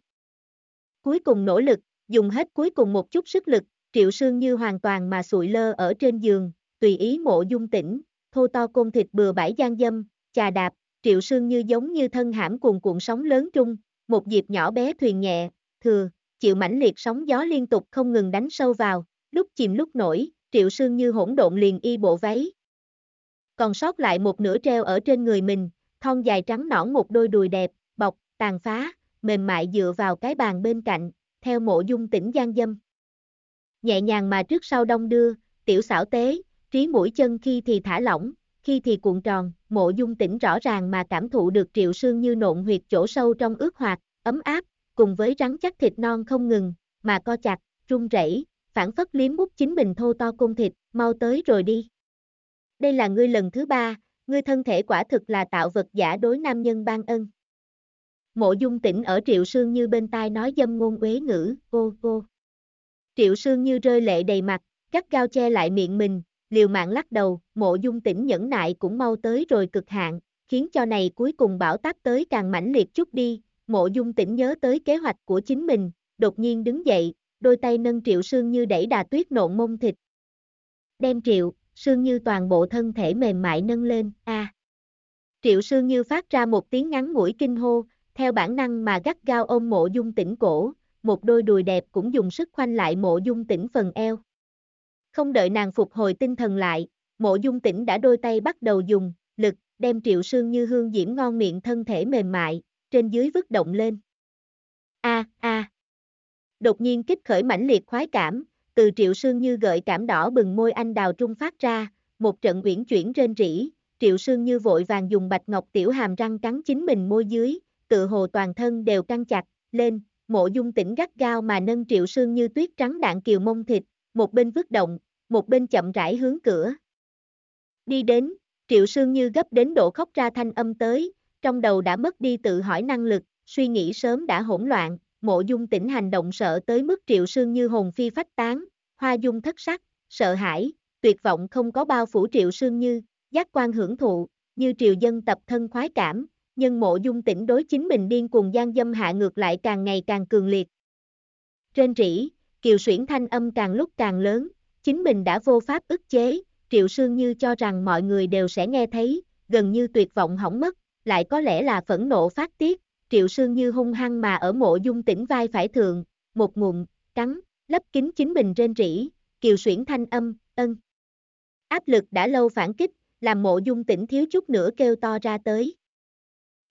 Cuối cùng nỗ lực, dùng hết cuối cùng một chút sức lực, triệu sương như hoàn toàn mà sụi lơ ở trên giường, tùy ý mộ dung tỉnh, thô to côn thịt bừa bãi gian dâm, chà đạp, triệu sương như giống như thân hãm cuồn cuộn sóng lớn trung, một dịp nhỏ bé thuyền nhẹ, thừa, chịu mãnh liệt sóng gió liên tục không ngừng đánh sâu vào, lúc chìm lúc nổi, triệu sương như hỗn độn liền y bộ váy. Còn sót lại một nửa treo ở trên người mình, thon dài trắng nõn một đôi đùi đẹp, bọc, tàn phá, mềm mại dựa vào cái bàn bên cạnh, theo mộ dung tỉnh gian dâm. Nhẹ nhàng mà trước sau đông đưa, tiểu xảo tế, trí mũi chân khi thì thả lỏng, khi thì cuộn tròn, mộ dung tỉnh rõ ràng mà cảm thụ được triệu sương như nộn huyệt chỗ sâu trong ướt hoạt, ấm áp, cùng với rắn chắc thịt non không ngừng, mà co chặt, run rẩy, phản phất liếm bút chính mình thô to cung thịt, mau tới rồi đi. Đây là ngươi lần thứ ba, ngươi thân thể quả thực là tạo vật giả đối nam nhân ban ân. Mộ dung tỉnh ở triệu sương như bên tai nói dâm ngôn uế ngữ, cô cô. Triệu sương như rơi lệ đầy mặt, cắt gao che lại miệng mình, liều mạng lắc đầu, mộ dung tỉnh nhẫn nại cũng mau tới rồi cực hạn, khiến cho này cuối cùng bảo tác tới càng mãnh liệt chút đi, mộ dung tỉnh nhớ tới kế hoạch của chính mình, đột nhiên đứng dậy, đôi tay nâng triệu sương như đẩy đà tuyết nộn mông thịt. Đem triệu, sương như toàn bộ thân thể mềm mại nâng lên, a. Triệu sương như phát ra một tiếng ngắn ngủi kinh hô, theo bản năng mà gắt gao ôm mộ dung tỉnh cổ, một đôi đùi đẹp cũng dùng sức khoanh lại mộ dung tỉnh phần eo. Không đợi nàng phục hồi tinh thần lại, mộ dung tỉnh đã đôi tay bắt đầu dùng, lực, đem triệu sương như hương diễm ngon miệng thân thể mềm mại, trên dưới vứt động lên. A a. Đột nhiên kích khởi mãnh liệt khoái cảm, từ triệu sương như gợi cảm đỏ bừng môi anh đào trung phát ra, một trận uyển chuyển trên rỉ, triệu sương như vội vàng dùng bạch ngọc tiểu hàm răng cắn chính mình môi dưới, tự hồ toàn thân đều căng chặt, lên, mộ dung tỉnh gắt gao mà nâng triệu sương như tuyết trắng đạn kiều mông thịt, một bên vứt động, một bên chậm rãi hướng cửa. Đi đến, triệu sương như gấp đến độ khóc ra thanh âm tới, trong đầu đã mất đi tự hỏi năng lực, suy nghĩ sớm đã hỗn loạn, mộ dung tỉnh hành động sợ tới mức triệu sương như hồn phi phách tán, hoa dung thất sắc, sợ hãi, tuyệt vọng không có bao phủ triệu sương như, giác quan hưởng thụ, như triều dân tập thân khoái cảm, nhưng mộ dung tỉnh đối chính mình điên cuồng gian dâm hạ ngược lại càng ngày càng cường liệt. Trên rỉ, kiều xuyển thanh âm càng lúc càng lớn, chính mình đã vô pháp ức chế, triệu sương như cho rằng mọi người đều sẽ nghe thấy, gần như tuyệt vọng hỏng mất, lại có lẽ là phẫn nộ phát tiết, triệu sương như hung hăng mà ở mộ dung tỉnh vai phải thường một ngụm, cắn, lấp kín chính mình trên rỉ, kiều xuyển thanh âm, ân. Áp lực đã lâu phản kích, làm mộ dung tỉnh thiếu chút nữa kêu to ra tới.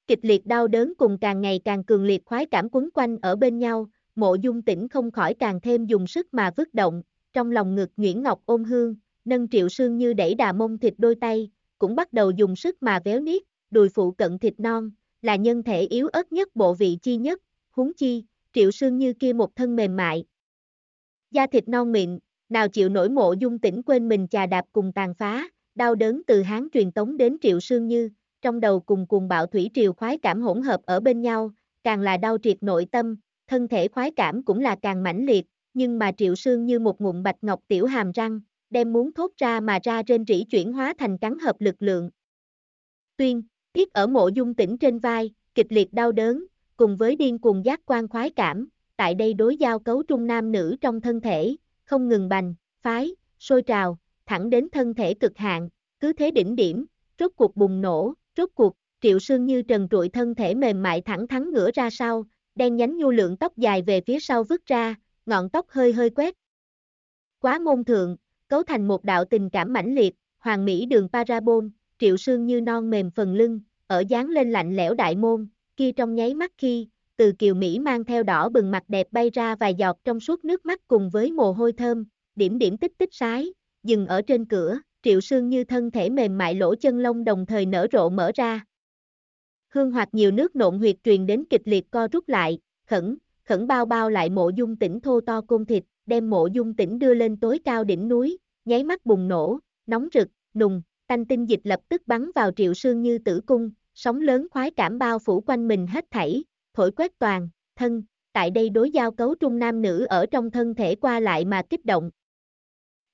Kịch liệt đau đớn cùng càng ngày càng cường liệt khoái cảm quấn quanh ở bên nhau, mộ dung tỉnh không khỏi càng thêm dùng sức mà vứt động, trong lòng ngực Nguyễn Ngọc ôm hương, nâng triệu sương như đẩy đà mông thịt đôi tay, cũng bắt đầu dùng sức mà véo niết, đùi phụ cận thịt non, là nhân thể yếu ớt nhất bộ vị chi nhất, huống chi, triệu sương như kia một thân mềm mại. Da thịt non mịn, nào chịu nổi mộ dung tỉnh quên mình chà đạp cùng tàn phá, đau đớn từ hán truyền tống đến triệu sương như, trong đầu cùng cùng bạo thủy triều khoái cảm hỗn hợp ở bên nhau, càng là đau triệt nội tâm, thân thể khoái cảm cũng là càng mãnh liệt, nhưng mà triệu sương như một ngụm bạch ngọc tiểu hàm răng, đem muốn thốt ra mà ra trên rỉ chuyển hóa thành cắn hợp lực lượng. Tuyên, tiết ở mộ dung tỉnh trên vai, kịch liệt đau đớn, cùng với điên cuồng giác quan khoái cảm, tại đây đối giao cấu trung nam nữ trong thân thể, không ngừng bành, phái, sôi trào, thẳng đến thân thể cực hạn, cứ thế đỉnh điểm, rốt cuộc bùng nổ, rốt cuộc, triệu sương như trần trụi thân thể mềm mại thẳng thắn ngửa ra sau, đen nhánh nhu lượng tóc dài về phía sau vứt ra, ngọn tóc hơi hơi quét. Quá môn thượng, cấu thành một đạo tình cảm mãnh liệt, hoàng mỹ đường parabol, triệu sương như non mềm phần lưng, ở dáng lên lạnh lẽo đại môn, kia trong nháy mắt khi, từ kiều Mỹ mang theo đỏ bừng mặt đẹp bay ra vài giọt trong suốt nước mắt cùng với mồ hôi thơm, điểm điểm tích tích sái, dừng ở trên cửa, triệu sương như thân thể mềm mại lỗ chân lông đồng thời nở rộ mở ra. Hương hoặc nhiều nước nộn huyệt truyền đến kịch liệt co rút lại, khẩn, khẩn bao bao lại mộ dung tỉnh thô to côn thịt, đem mộ dung tỉnh đưa lên tối cao đỉnh núi, nháy mắt bùng nổ, nóng rực, nùng, tanh tinh dịch lập tức bắn vào triệu sương như tử cung, sóng lớn khoái cảm bao phủ quanh mình hết thảy, thổi quét toàn, thân, tại đây đối giao cấu trung nam nữ ở trong thân thể qua lại mà kích động.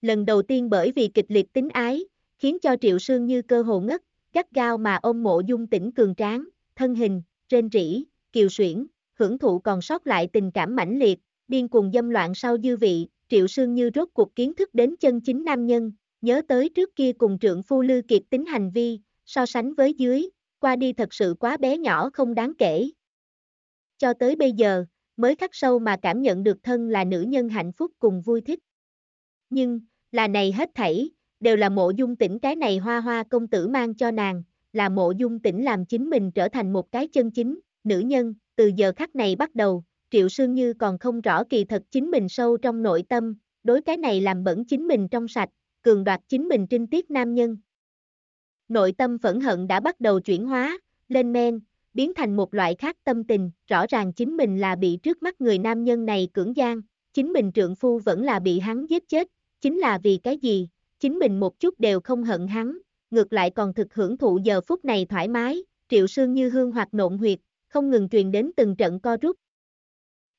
Lần đầu tiên bởi vì kịch liệt tính ái, khiến cho triệu sương như cơ hồ ngất, gắt gao mà ôm mộ dung tỉnh cường tráng, thân hình, trên rỉ, kiều xuyển, hưởng thụ còn sót lại tình cảm mãnh liệt, điên cuồng dâm loạn sau dư vị, triệu sương như rốt cuộc kiến thức đến chân chính nam nhân, nhớ tới trước kia cùng trượng phu lư kiệt tính hành vi, so sánh với dưới, qua đi thật sự quá bé nhỏ không đáng kể. Cho tới bây giờ, mới khắc sâu mà cảm nhận được thân là nữ nhân hạnh phúc cùng vui thích. Nhưng, là này hết thảy, đều là mộ dung tỉnh cái này hoa hoa công tử mang cho nàng, là mộ dung tỉnh làm chính mình trở thành một cái chân chính, nữ nhân, từ giờ khắc này bắt đầu, Triệu Sương Như còn không rõ kỳ thật chính mình sâu trong nội tâm, đối cái này làm bẩn chính mình trong sạch, cường đoạt chính mình trinh tiết nam nhân. Nội tâm phẫn hận đã bắt đầu chuyển hóa, lên men, biến thành một loại khác tâm tình, rõ ràng chính mình là bị trước mắt người nam nhân này cưỡng gian, chính mình trượng phu vẫn là bị hắn giết chết, chính là vì cái gì, chính mình một chút đều không hận hắn, ngược lại còn thực hưởng thụ giờ phút này thoải mái, triệu sương như hương hoặc nộn huyệt, không ngừng truyền đến từng trận co rút.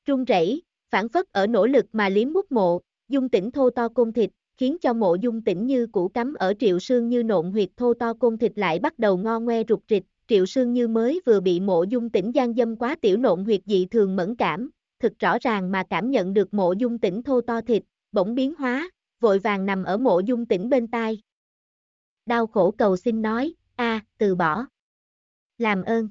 Trung rẩy, phản phất ở nỗ lực mà liếm mút mộ, dung tỉnh thô to côn thịt, khiến cho mộ dung tỉnh như củ cắm ở triệu sương như nộn huyệt thô to côn thịt lại bắt đầu ngo ngoe rụt rịch, triệu sương như mới vừa bị mộ dung tỉnh gian dâm quá tiểu nộn huyệt dị thường mẫn cảm, thực rõ ràng mà cảm nhận được mộ dung tỉnh thô to thịt, bỗng biến hóa, vội vàng nằm ở mộ dung tỉnh bên tai. Đau khổ cầu xin nói, a từ bỏ. Làm ơn.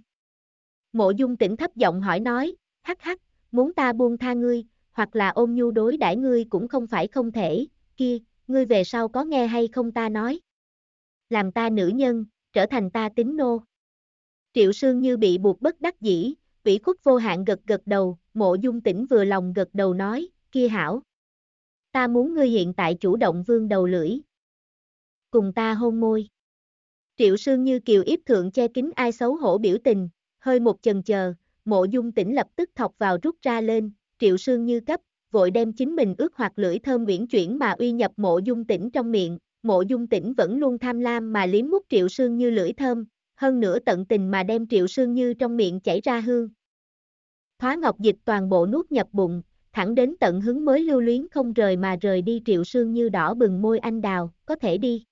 Mộ dung tỉnh thấp giọng hỏi nói, hắc hắc, muốn ta buông tha ngươi, hoặc là ôm nhu đối đãi ngươi cũng không phải không thể, kia, ngươi về sau có nghe hay không ta nói. Làm ta nữ nhân, trở thành ta tính nô. Triệu Sương như bị buộc bất đắc dĩ, ủy khuất vô hạn gật gật đầu, mộ dung tỉnh vừa lòng gật đầu nói, kia hảo. Ta muốn ngươi hiện tại chủ động vương đầu lưỡi. Cùng ta hôn môi. Triệu Sương như kiều yếp thượng che kín ai xấu hổ biểu tình, hơi một chần chờ, mộ dung tỉnh lập tức thọc vào rút ra lên, Triệu Sương như cấp, vội đem chính mình ướt hoặc lưỡi thơm uyển chuyển mà uy nhập mộ dung tỉnh trong miệng, mộ dung tỉnh vẫn luôn tham lam mà liếm mút Triệu Sương như lưỡi thơm, hơn nữa tận tình mà đem Triệu Sương như trong miệng chảy ra hương. Thoá ngọc dịch toàn bộ nuốt nhập bụng, thẳng đến tận hứng mới lưu luyến không rời mà rời đi Triệu Sương như đỏ bừng môi anh đào, có thể đi.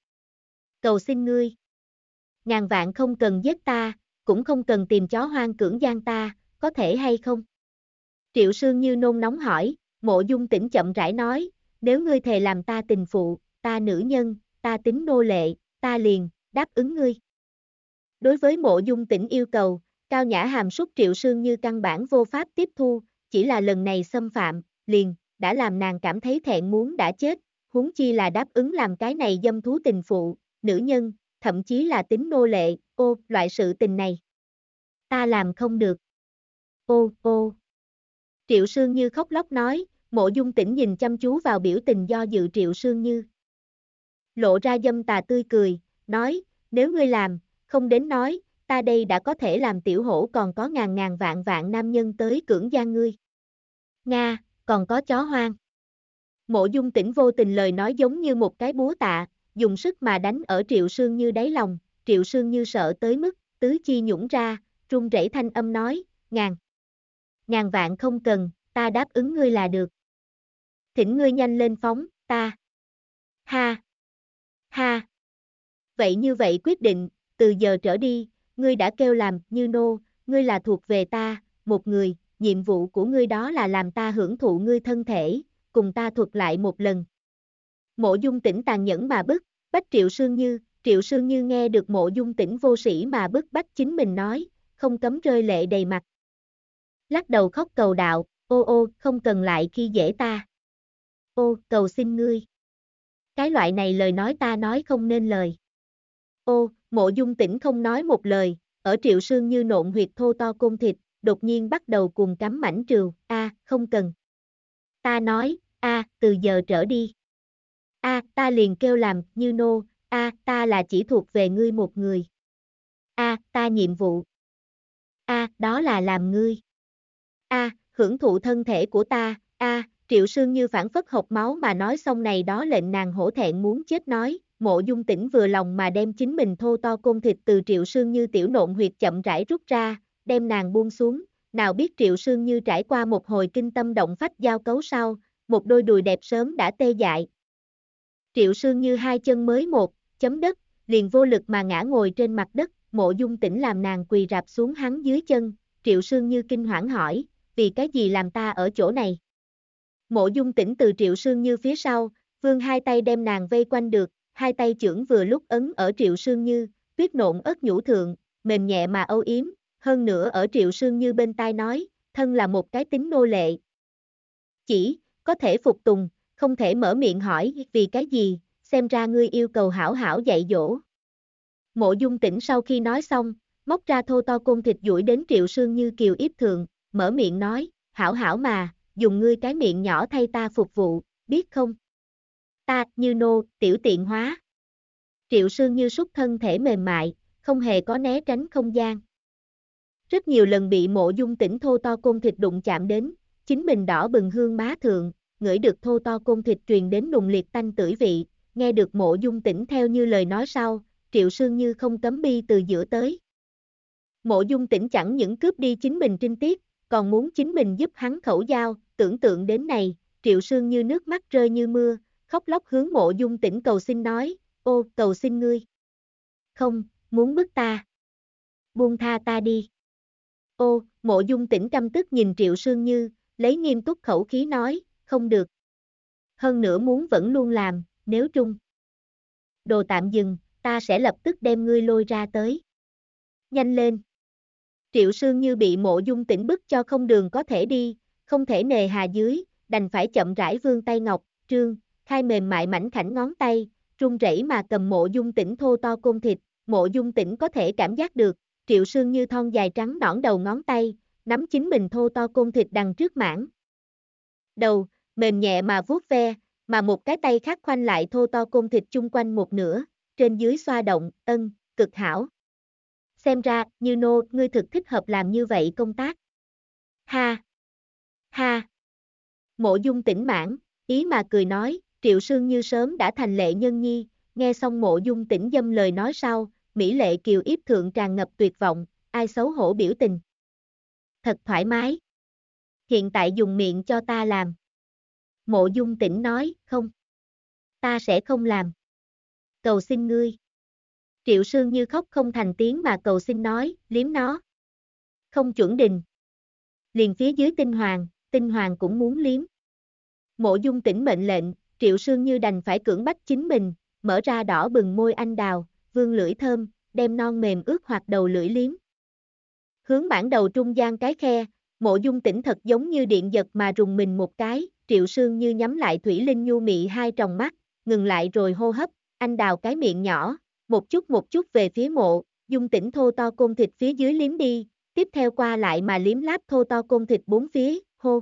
Cầu xin ngươi. Ngàn vạn không cần giết ta, cũng không cần tìm chó hoang cưỡng gian ta, có thể hay không? Triệu Sương như nôn nóng hỏi, mộ dung tỉnh chậm rãi nói, nếu ngươi thề làm ta tình phụ, ta nữ nhân, ta tính nô lệ, ta liền, đáp ứng ngươi. Đối với mộ dung tỉnh yêu cầu, cao nhã hàm súc triệu sương như căn bản vô pháp tiếp thu, chỉ là lần này xâm phạm, liền, đã làm nàng cảm thấy thẹn muốn đã chết, huống chi là đáp ứng làm cái này dâm thú tình phụ, nữ nhân, thậm chí là tính nô lệ, ô, loại sự tình này. Ta làm không được. Ô, ô. Triệu Sương Như khóc lóc nói, mộ dung tỉnh nhìn chăm chú vào biểu tình do dự Triệu Sương Như. Lộ ra dâm tà tươi cười, nói, nếu ngươi làm, không đến nói, ta đây đã có thể làm tiểu hổ còn có ngàn ngàn vạn vạn nam nhân tới cưỡng gian ngươi. Nga, còn có chó hoang. Mộ dung tỉnh vô tình lời nói giống như một cái búa tạ, dùng sức mà đánh ở triệu sương như đáy lòng, triệu sương như sợ tới mức, tứ chi nhũng ra, trung rẩy thanh âm nói, ngàn. Ngàn vạn không cần, ta đáp ứng ngươi là được. Thỉnh ngươi nhanh lên phóng, ta. Ha. Ha. Vậy như vậy quyết định, từ giờ trở đi, ngươi đã kêu làm, như nô, ngươi là thuộc về ta, một người, nhiệm vụ của ngươi đó là làm ta hưởng thụ ngươi thân thể, cùng ta thuật lại một lần. Mộ dung tỉnh tàn nhẫn mà bức, bách triệu sương như, triệu sương như nghe được mộ dung tỉnh vô sĩ mà bức bách chính mình nói, không cấm rơi lệ đầy mặt. Lắc đầu khóc cầu đạo, ô ô, không cần lại khi dễ ta. Ô, cầu xin ngươi. Cái loại này lời nói ta nói không nên lời. Ô, mộ dung tỉnh không nói một lời, ở triệu sương như nộn huyệt thô to côn thịt, đột nhiên bắt đầu cùng cắm mảnh trừ, a không cần. Ta nói, a từ giờ trở đi. a ta liền kêu làm, như nô, a ta là chỉ thuộc về ngươi một người. a ta nhiệm vụ. a đó là làm ngươi. a hưởng thụ thân thể của ta, a triệu sương như phản phất hộc máu mà nói xong này đó lệnh nàng hổ thẹn muốn chết nói, mộ dung tỉnh vừa lòng mà đem chính mình thô to côn thịt từ triệu sương như tiểu nộn huyệt chậm rãi rút ra, đem nàng buông xuống, nào biết triệu sương như trải qua một hồi kinh tâm động phách giao cấu sau, một đôi đùi đẹp sớm đã tê dại. Triệu sương như hai chân mới một, chấm đất, liền vô lực mà ngã ngồi trên mặt đất, mộ dung tỉnh làm nàng quỳ rạp xuống hắn dưới chân, triệu sương như kinh hoảng hỏi, vì cái gì làm ta ở chỗ này? Mộ dung tỉnh từ triệu sương như phía sau, vương hai tay đem nàng vây quanh được, hai tay trưởng vừa lúc ấn ở triệu sương như, tuyết nộn ớt nhũ thượng, mềm nhẹ mà âu yếm, hơn nữa ở triệu sương như bên tai nói, thân là một cái tính nô lệ. Chỉ, có thể phục tùng, không thể mở miệng hỏi vì cái gì, xem ra ngươi yêu cầu hảo hảo dạy dỗ. Mộ dung tỉnh sau khi nói xong, móc ra thô to côn thịt duỗi đến triệu sương như kiều yếp thượng, mở miệng nói, hảo hảo mà, dùng ngươi cái miệng nhỏ thay ta phục vụ, biết không? Ta, như nô, tiểu tiện hóa. Triệu sương như xúc thân thể mềm mại, không hề có né tránh không gian. Rất nhiều lần bị mộ dung tỉnh thô to côn thịt đụng chạm đến, chính mình đỏ bừng hương má thượng, ngửi được thô to côn thịt truyền đến nùng liệt tanh tử vị, nghe được mộ dung tỉnh theo như lời nói sau, triệu sương như không cấm bi từ giữa tới. Mộ dung tỉnh chẳng những cướp đi chính mình trinh tiết, còn muốn chính mình giúp hắn khẩu giao, tưởng tượng đến này, triệu sương như nước mắt rơi như mưa, khóc lóc hướng mộ dung tỉnh cầu xin nói, ô, cầu xin ngươi. Không, muốn bức ta. Buông tha ta đi. Ô, mộ dung tỉnh căm tức nhìn triệu sương như, lấy nghiêm túc khẩu khí nói, không được. Hơn nữa muốn vẫn luôn làm, nếu trung. Đồ tạm dừng, ta sẽ lập tức đem ngươi lôi ra tới. Nhanh lên. Triệu sương như bị mộ dung tỉnh bức cho không đường có thể đi, không thể nề hà dưới, đành phải chậm rãi vương tay ngọc, trương, hai mềm mại mảnh khảnh ngón tay, trung rẩy mà cầm mộ dung tỉnh thô to côn thịt, mộ dung tỉnh có thể cảm giác được, triệu sương như thon dài trắng nõn đầu ngón tay, nắm chính mình thô to côn thịt đằng trước mảng. Đầu, mềm nhẹ mà vuốt ve, mà một cái tay khác khoanh lại thô to côn thịt chung quanh một nửa, trên dưới xoa động, ân, cực hảo. Xem ra, như nô, ngươi thực thích hợp làm như vậy công tác. Ha! Ha! Mộ dung tỉnh mãn, ý mà cười nói, triệu sương như sớm đã thành lệ nhân nhi, nghe xong mộ dung tỉnh dâm lời nói sau, Mỹ lệ kiều yếp thượng tràn ngập tuyệt vọng, ai xấu hổ biểu tình. Thật thoải mái. Hiện tại dùng miệng cho ta làm. Mộ dung tỉnh nói, không. Ta sẽ không làm. Cầu xin ngươi. Triệu Sương như khóc không thành tiếng mà cầu xin nói, liếm nó. Không chuẩn đình. Liền phía dưới tinh hoàng, tinh hoàng cũng muốn liếm. Mộ dung tỉnh mệnh lệnh, Triệu Sương như đành phải cưỡng bách chính mình, mở ra đỏ bừng môi anh đào, vương lưỡi thơm, đem non mềm ướt hoặc đầu lưỡi liếm. Hướng bản đầu trung gian cái khe, mộ dung tỉnh thật giống như điện giật mà rùng mình một cái, triệu sương như nhắm lại thủy linh nhu mị hai tròng mắt, ngừng lại rồi hô hấp, anh đào cái miệng nhỏ, một chút một chút về phía mộ, dung tỉnh thô to côn thịt phía dưới liếm đi, tiếp theo qua lại mà liếm láp thô to côn thịt bốn phía, hô.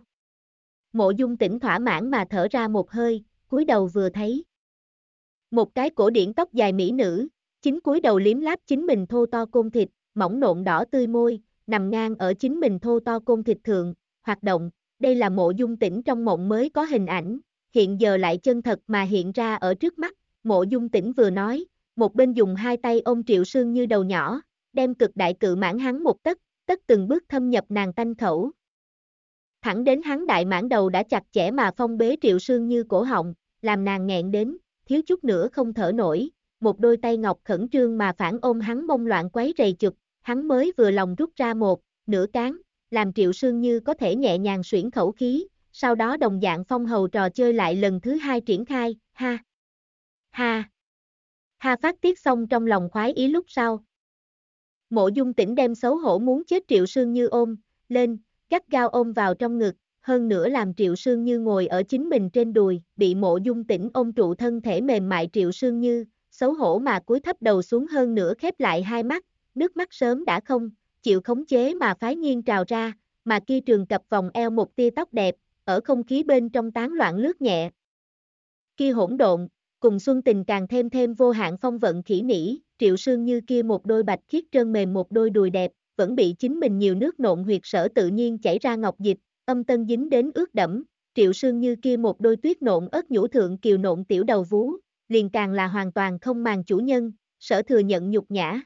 Mộ dung tỉnh thỏa mãn mà thở ra một hơi, cúi đầu vừa thấy. Một cái cổ điển tóc dài mỹ nữ, chính cúi đầu liếm láp chính mình thô to côn thịt, mỏng nộn đỏ tươi môi, nằm ngang ở chính mình thô to côn thịt thượng, hoạt động, đây là mộ dung tỉnh trong mộng mới có hình ảnh, hiện giờ lại chân thật mà hiện ra ở trước mắt, mộ dung tỉnh vừa nói, một bên dùng hai tay ôm triệu sương như đầu nhỏ, đem cực đại cự mãn hắn một tấc, tất từng bước thâm nhập nàng tanh khẩu. Thẳng đến hắn đại mãn đầu đã chặt chẽ mà phong bế triệu sương như cổ họng, làm nàng nghẹn đến, thiếu chút nữa không thở nổi, một đôi tay ngọc khẩn trương mà phản ôm hắn mông loạn quấy rầy chụp, hắn mới vừa lòng rút ra một, nửa cán, làm triệu sương như có thể nhẹ nhàng xuyển khẩu khí, sau đó đồng dạng phong hầu trò chơi lại lần thứ hai triển khai, ha, ha, ha phát tiết xong trong lòng khoái ý lúc sau. Mộ dung tỉnh đem xấu hổ muốn chết triệu sương như ôm, lên, gắt gao ôm vào trong ngực, hơn nữa làm triệu sương như ngồi ở chính mình trên đùi, bị mộ dung tỉnh ôm trụ thân thể mềm mại triệu sương như, xấu hổ mà cúi thấp đầu xuống hơn nữa khép lại hai mắt, nước mắt sớm đã không, chịu khống chế mà phái nhiên trào ra, mà kia trường cập vòng eo một tia tóc đẹp, ở không khí bên trong tán loạn lướt nhẹ. Kia hỗn độn, cùng xuân tình càng thêm thêm vô hạn phong vận khỉ nỉ, triệu sương như kia một đôi bạch khiết trơn mềm một đôi đùi đẹp, vẫn bị chính mình nhiều nước nộn huyệt sở tự nhiên chảy ra ngọc dịch, âm tân dính đến ướt đẫm, triệu sương như kia một đôi tuyết nộn ớt nhũ thượng kiều nộn tiểu đầu vú, liền càng là hoàn toàn không màng chủ nhân, sở thừa nhận nhục nhã.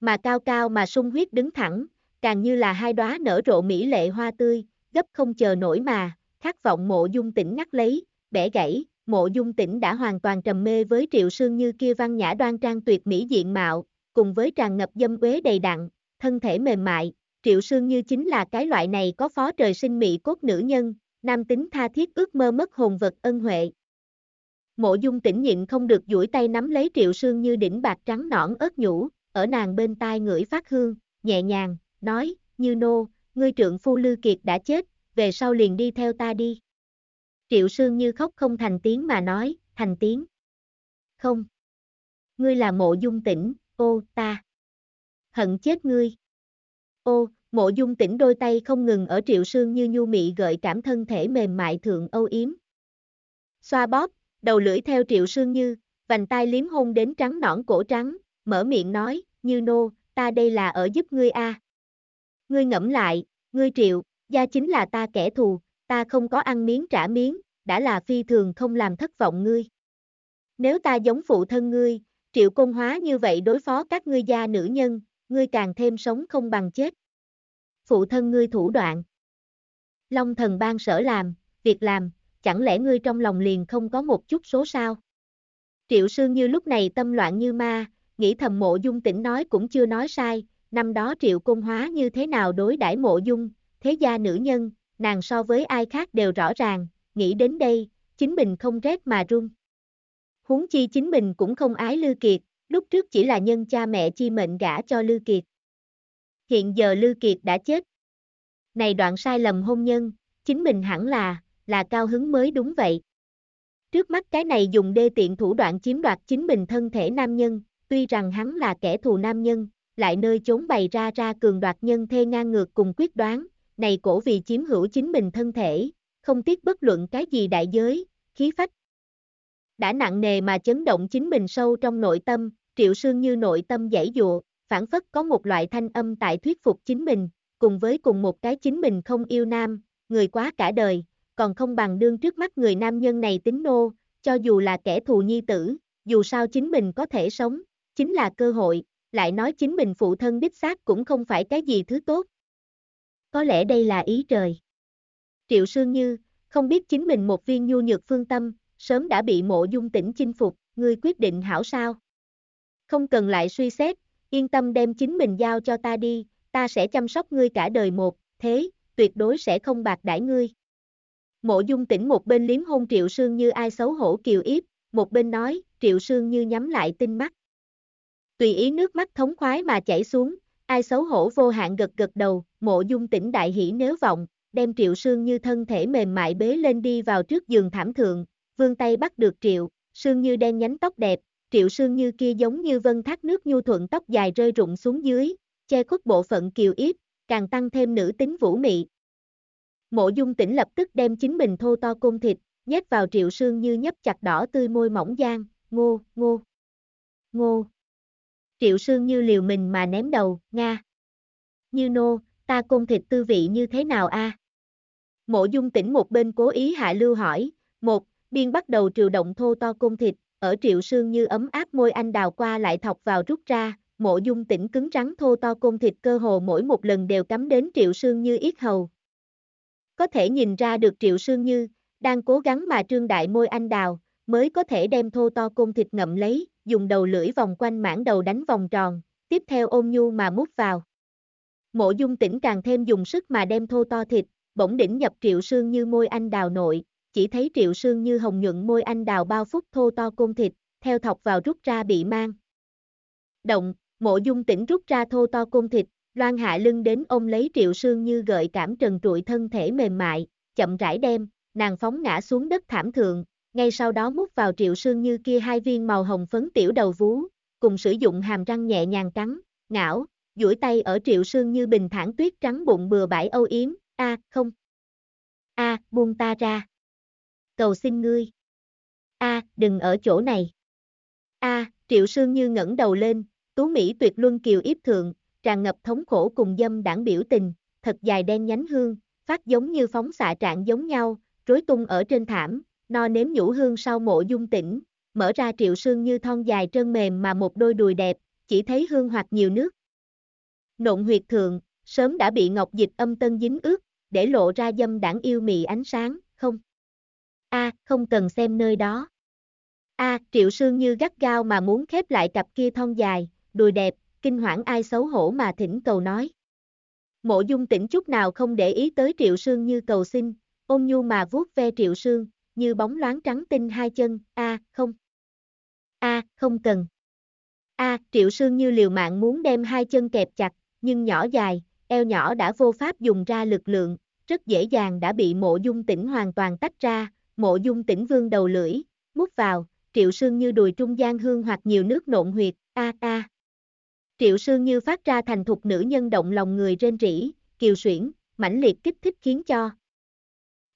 Mà cao cao mà sung huyết đứng thẳng, càng như là hai đóa nở rộ mỹ lệ hoa tươi, gấp không chờ nổi mà, khát vọng mộ dung tỉnh ngắt lấy, bẻ gãy, mộ dung tỉnh đã hoàn toàn trầm mê với triệu sương như kia văn nhã đoan trang tuyệt mỹ diện mạo, cùng với tràn ngập dâm quế đầy đặn, thân thể mềm mại, triệu sương như chính là cái loại này có phó trời sinh mỹ cốt nữ nhân, nam tính tha thiết ước mơ mất hồn vật ân huệ. Mộ dung tỉnh nhịn không được duỗi tay nắm lấy triệu sương như đỉnh bạc trắng nõn ớt nhũ, ở nàng bên tai ngửi phát hương, nhẹ nhàng, nói, như nô, ngươi trượng phu Lư Kiệt đã chết, về sau liền đi theo ta đi. Triệu Sương như khóc không thành tiếng mà nói, thành tiếng. Không. Ngươi là mộ dung tỉnh, ô, ta. Hận chết ngươi. Ô, mộ dung tỉnh đôi tay không ngừng ở triệu sương như nhu mị gợi cảm thân thể mềm mại thượng âu yếm. Xoa bóp, đầu lưỡi theo triệu sương như, vành tai liếm hôn đến trắng nõn cổ trắng, mở miệng nói, như nô, ta đây là ở giúp ngươi a. Ngươi ngẫm lại, ngươi triệu, gia chính là ta kẻ thù, ta không có ăn miếng trả miếng, đã là phi thường không làm thất vọng ngươi. Nếu ta giống phụ thân ngươi, triệu công hóa như vậy đối phó các ngươi gia nữ nhân, ngươi càng thêm sống không bằng chết. Phụ thân ngươi thủ đoạn. Long thần ban sở làm, việc làm, chẳng lẽ ngươi trong lòng liền không có một chút số sao? Triệu Sương như lúc này tâm loạn như ma, nghĩ thầm mộ dung tỉnh nói cũng chưa nói sai, năm đó triệu công hóa như thế nào đối đãi mộ dung, thế gia nữ nhân, nàng so với ai khác đều rõ ràng, nghĩ đến đây, chính mình không rét mà run. Huống chi chính mình cũng không ái Lư Kiệt, lúc trước chỉ là nhân cha mẹ chi mệnh gả cho Lư Kiệt. Hiện giờ Lư Kiệt đã chết. Này đoạn sai lầm hôn nhân, chính mình hẳn là, là cao hứng mới đúng vậy. Trước mắt cái này dùng đê tiện thủ đoạn chiếm đoạt chính mình thân thể nam nhân, tuy rằng hắn là kẻ thù nam nhân, lại nơi chốn bày ra ra cường đoạt nhân thê ngang ngược cùng quyết đoán, này cổ vì chiếm hữu chính mình thân thể, không tiếc bất luận cái gì đại giới, khí phách. Đã nặng nề mà chấn động chính mình sâu trong nội tâm, triệu sương như nội tâm giải dụa, phản phất có một loại thanh âm tại thuyết phục chính mình, cùng với cùng một cái chính mình không yêu nam, người quá cả đời, còn không bằng đương trước mắt người nam nhân này tính nô, cho dù là kẻ thù nhi tử, dù sao chính mình có thể sống, chính là cơ hội, lại nói chính mình phụ thân đích xác cũng không phải cái gì thứ tốt. Có lẽ đây là ý trời. Triệu Sương Như, không biết chính mình một viên nhu nhược phương tâm, sớm đã bị mộ dung tỉnh chinh phục, ngươi quyết định hảo sao. Không cần lại suy xét, yên tâm đem chính mình giao cho ta đi, ta sẽ chăm sóc ngươi cả đời một, thế, tuyệt đối sẽ không bạc đãi ngươi. Mộ dung tỉnh một bên liếm hôn Triệu Sương Như ai xấu hổ kiều yếp, một bên nói, Triệu Sương Như nhắm lại tinh mắt. Tùy ý nước mắt thống khoái mà chảy xuống, ai xấu hổ vô hạn gật gật đầu, mộ dung tỉnh đại hỉ nếu vọng, đem triệu sương như thân thể mềm mại bế lên đi vào trước giường thảm thượng, vương tay bắt được triệu, sương như đen nhánh tóc đẹp, triệu sương như kia giống như vân thác nước nhu thuận tóc dài rơi rụng xuống dưới, che khuất bộ phận kiều yếp, càng tăng thêm nữ tính vũ mị. Mộ dung tỉnh lập tức đem chính mình thô to côn thịt, nhét vào triệu sương như nhấp chặt đỏ tươi môi mỏng giang, ngô, ngô, ngô. Triệu Sương như liều mình mà ném đầu, Nga. Như nô, ta côn thịt tư vị như thế nào a? Mộ dung tỉnh một bên cố ý hạ lưu hỏi, một, biên bắt đầu triều động thô to côn thịt, ở triệu sương như ấm áp môi anh đào qua lại thọc vào rút ra, mộ dung tỉnh cứng rắn thô to côn thịt cơ hồ mỗi một lần đều cắm đến triệu sương như yết hầu. Có thể nhìn ra được triệu sương như, đang cố gắng mà trương đại môi anh đào, mới có thể đem thô to côn thịt ngậm lấy, dùng đầu lưỡi vòng quanh mảng đầu đánh vòng tròn, tiếp theo ôm nhu mà mút vào. Mộ dung tỉnh càng thêm dùng sức mà đem thô to thịt, bỗng đỉnh nhập triệu sương như môi anh đào nội, chỉ thấy triệu sương như hồng nhuận môi anh đào bao phút thô to côn thịt, theo thọc vào rút ra bị mang. Động, mộ dung tỉnh rút ra thô to côn thịt, loan hạ lưng đến ôm lấy triệu sương như gợi cảm trần trụi thân thể mềm mại, chậm rãi đem, nàng phóng ngã xuống đất thảm thượng, ngay sau đó mút vào triệu sương như kia hai viên màu hồng phấn tiểu đầu vú, cùng sử dụng hàm răng nhẹ nhàng cắn, ngảo, duỗi tay ở triệu sương như bình thản tuyết trắng bụng bừa bãi âu yếm, a không. a buông ta ra. Cầu xin ngươi. a đừng ở chỗ này. a triệu sương như ngẩng đầu lên, tú Mỹ tuyệt luân kiều yếp thượng, tràn ngập thống khổ cùng dâm đảng biểu tình, thật dài đen nhánh hương, phát giống như phóng xạ trạng giống nhau, rối tung ở trên thảm, no nếm nhũ hương sau mộ dung tỉnh, mở ra triệu sương như thon dài trơn mềm mà một đôi đùi đẹp, chỉ thấy hương hoặc nhiều nước. Nộn huyệt thượng, sớm đã bị ngọc dịch âm tân dính ướt, để lộ ra dâm đảng yêu mị ánh sáng, không? A, không cần xem nơi đó. A, triệu sương như gắt gao mà muốn khép lại cặp kia thon dài, đùi đẹp, kinh hoảng ai xấu hổ mà thỉnh cầu nói. Mộ dung tỉnh chút nào không để ý tới triệu sương như cầu xin, ôm nhu mà vuốt ve triệu sương, như bóng loáng trắng tinh hai chân, a không. a không cần. a triệu sương như liều mạng muốn đem hai chân kẹp chặt, nhưng nhỏ dài, eo nhỏ đã vô pháp dùng ra lực lượng, rất dễ dàng đã bị mộ dung tỉnh hoàn toàn tách ra, mộ dung tỉnh vương đầu lưỡi, mút vào, triệu sương như đùi trung gian hương hoặc nhiều nước nộn huyệt, a a. Triệu sương như phát ra thành thục nữ nhân động lòng người rên rỉ, kiều xuyển, mãnh liệt kích thích khiến cho.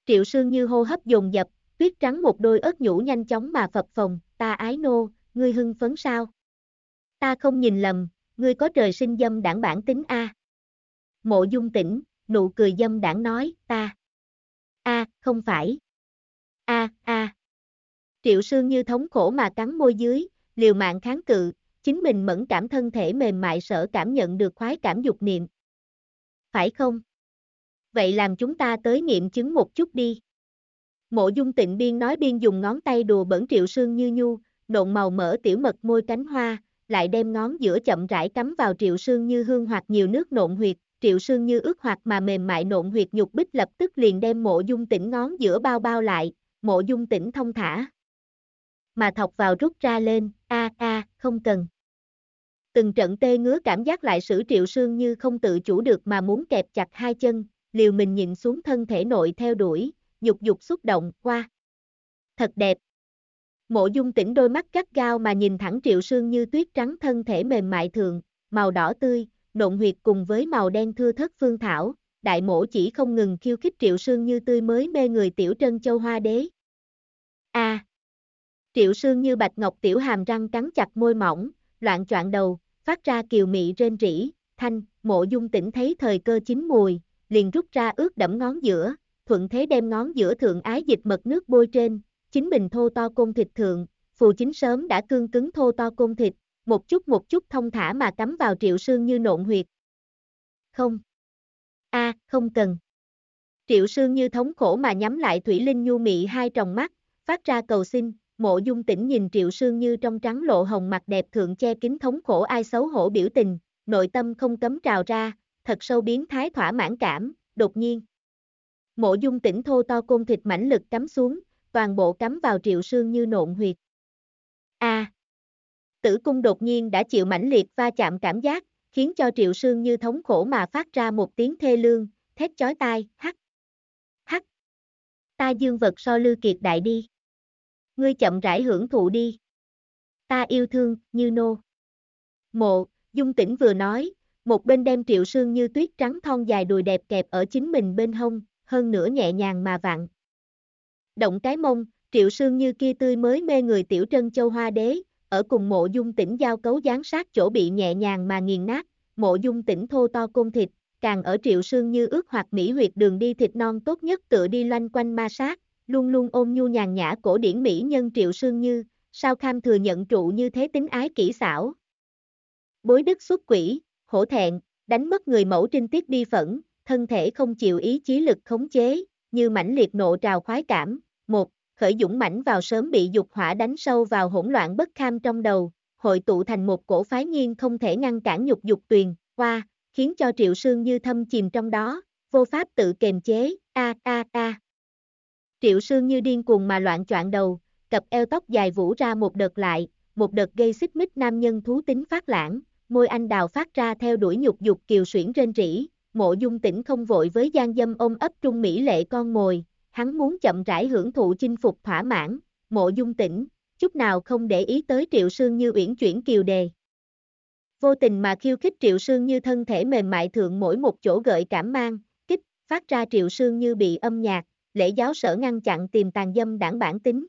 Triệu sương như hô hấp dồn dập, tuyết trắng một đôi ớt nhũ nhanh chóng mà phập phồng, ta ái nô, ngươi hưng phấn sao? Ta không nhìn lầm, ngươi có trời sinh dâm đảng bản tính A. Mộ dung tỉnh, nụ cười dâm đảng nói, ta. A, không phải. A, A. Triệu sương như thống khổ mà cắn môi dưới, liều mạng kháng cự, chính mình mẫn cảm thân thể mềm mại sợ cảm nhận được khoái cảm dục niệm. Phải không? Vậy làm chúng ta tới nghiệm chứng một chút đi. Mộ dung tịnh biên nói biên dùng ngón tay đùa bẩn triệu sương như nhu, nộn màu mỡ tiểu mật môi cánh hoa, lại đem ngón giữa chậm rãi cắm vào triệu sương như hương hoặc nhiều nước nộn huyệt, triệu sương như ướt hoặc mà mềm mại nộn huyệt nhục bích lập tức liền đem mộ dung Tịnh ngón giữa bao bao lại, mộ dung tĩnh thông thả. Mà thọc vào rút ra lên, a a, không cần. Từng trận tê ngứa cảm giác lại sử triệu sương như không tự chủ được mà muốn kẹp chặt hai chân, liều mình nhìn xuống thân thể nội theo đuổi, dục dục xúc động, qua. Thật đẹp. Mộ dung tỉnh đôi mắt gắt gao mà nhìn thẳng triệu sương như tuyết trắng thân thể mềm mại thường, màu đỏ tươi, nộn huyệt cùng với màu đen thưa thất phương thảo, đại mổ chỉ không ngừng khiêu khích triệu sương như tươi mới mê người tiểu trân châu hoa đế. A. Triệu sương như bạch ngọc tiểu hàm răng cắn chặt môi mỏng, loạn choạng đầu, phát ra kiều mị rên rỉ, thanh, mộ dung tỉnh thấy thời cơ chín mùi, liền rút ra ướt đẫm ngón giữa, thuận thế đem ngón giữa thượng ái dịch mật nước bôi trên, chính mình thô to côn thịt thượng, phù chính sớm đã cương cứng thô to côn thịt, một chút một chút thông thả mà cắm vào triệu sương như nộn huyệt. Không a không cần. Triệu sương như thống khổ mà nhắm lại Thủy Linh nhu mị hai tròng mắt, phát ra cầu xin, mộ dung tỉnh nhìn triệu sương như trong trắng lộ hồng mặt đẹp thượng che kính thống khổ ai xấu hổ biểu tình, nội tâm không cấm trào ra, thật sâu biến thái thỏa mãn cảm, đột nhiên. Mộ dung tỉnh thô to côn thịt mãnh lực cắm xuống, toàn bộ cắm vào triệu sương như nộn huyệt. A. tử cung đột nhiên đã chịu mãnh liệt va chạm cảm giác, khiến cho triệu sương như thống khổ mà phát ra một tiếng thê lương, thét chói tai, hắc. Hắc. Ta dương vật so lư kiệt đại đi. Ngươi chậm rãi hưởng thụ đi. Ta yêu thương, như nô. Mộ, dung tỉnh vừa nói, một bên đem triệu sương như tuyết trắng thon dài đùi đẹp kẹp ở chính mình bên hông, hơn nữa nhẹ nhàng mà vặn. Động cái mông, triệu sương như kia tươi mới mê người tiểu trân châu hoa đế, ở cùng mộ dung tỉnh giao cấu gián sát chỗ bị nhẹ nhàng mà nghiền nát, mộ dung tỉnh thô to côn thịt, càng ở triệu sương như ước hoặc mỹ huyệt đường đi thịt non tốt nhất tựa đi loanh quanh ma sát, luôn luôn ôm nhu nhàn nhã cổ điển mỹ nhân triệu sương như, sao kham thừa nhận trụ như thế tính ái kỹ xảo. Bối đức xuất quỷ, hổ thẹn, đánh mất người mẫu trinh tiết bi phẫn, thân thể không chịu ý chí lực khống chế, như mãnh liệt nộ trào khoái cảm. Một, khởi dũng mãnh vào sớm bị dục hỏa đánh sâu vào hỗn loạn bất kham trong đầu, hội tụ thành một cổ phái nghiêng không thể ngăn cản nhục dục tuyền, qua, khiến cho triệu sương như thâm chìm trong đó, vô pháp tự kềm chế, a a a. Triệu sương như điên cuồng mà loạn choạng đầu, cặp eo tóc dài vũ ra một đợt lại, một đợt gây xích mích nam nhân thú tính phát lãng, môi anh đào phát ra theo đuổi nhục dục kiều xuyển trên rỉ, mộ dung tỉnh không vội với gian dâm ôm ấp trung mỹ lệ con mồi, hắn muốn chậm rãi hưởng thụ chinh phục thỏa mãn, mộ dung tỉnh, chút nào không để ý tới Triệu Sương Như uyển chuyển kiều đề. Vô tình mà khiêu khích Triệu Sương Như thân thể mềm mại thượng mỗi một chỗ gợi cảm mang, kích, phát ra Triệu Sương Như bị âm nhạc, lễ giáo sở ngăn chặn tìm tàn dâm đảng bản tính.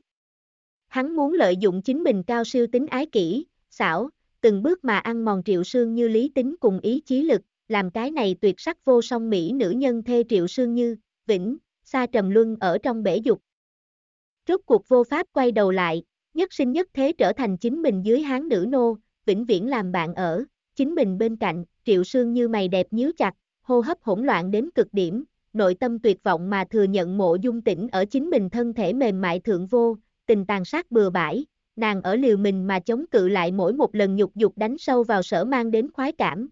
Hắn muốn lợi dụng chính mình cao siêu tính ái kỹ, xảo, từng bước mà ăn mòn Triệu Sương Như lý tính cùng ý chí lực, làm cái này tuyệt sắc vô song mỹ nữ nhân thê Triệu Sương Như, vĩnh, xa trầm luân ở trong bể dục. Rốt cuộc vô pháp quay đầu lại, nhất sinh nhất thế trở thành chính mình dưới hán nữ nô, vĩnh viễn làm bạn ở, chính mình bên cạnh, triệu sương như mày đẹp nhíu chặt, hô hấp hỗn loạn đến cực điểm, nội tâm tuyệt vọng mà thừa nhận mộ dung tỉnh ở chính mình thân thể mềm mại thượng vô, tình tàn sát bừa bãi, nàng ở liều mình mà chống cự lại mỗi một lần nhục dục đánh sâu vào sở mang đến khoái cảm.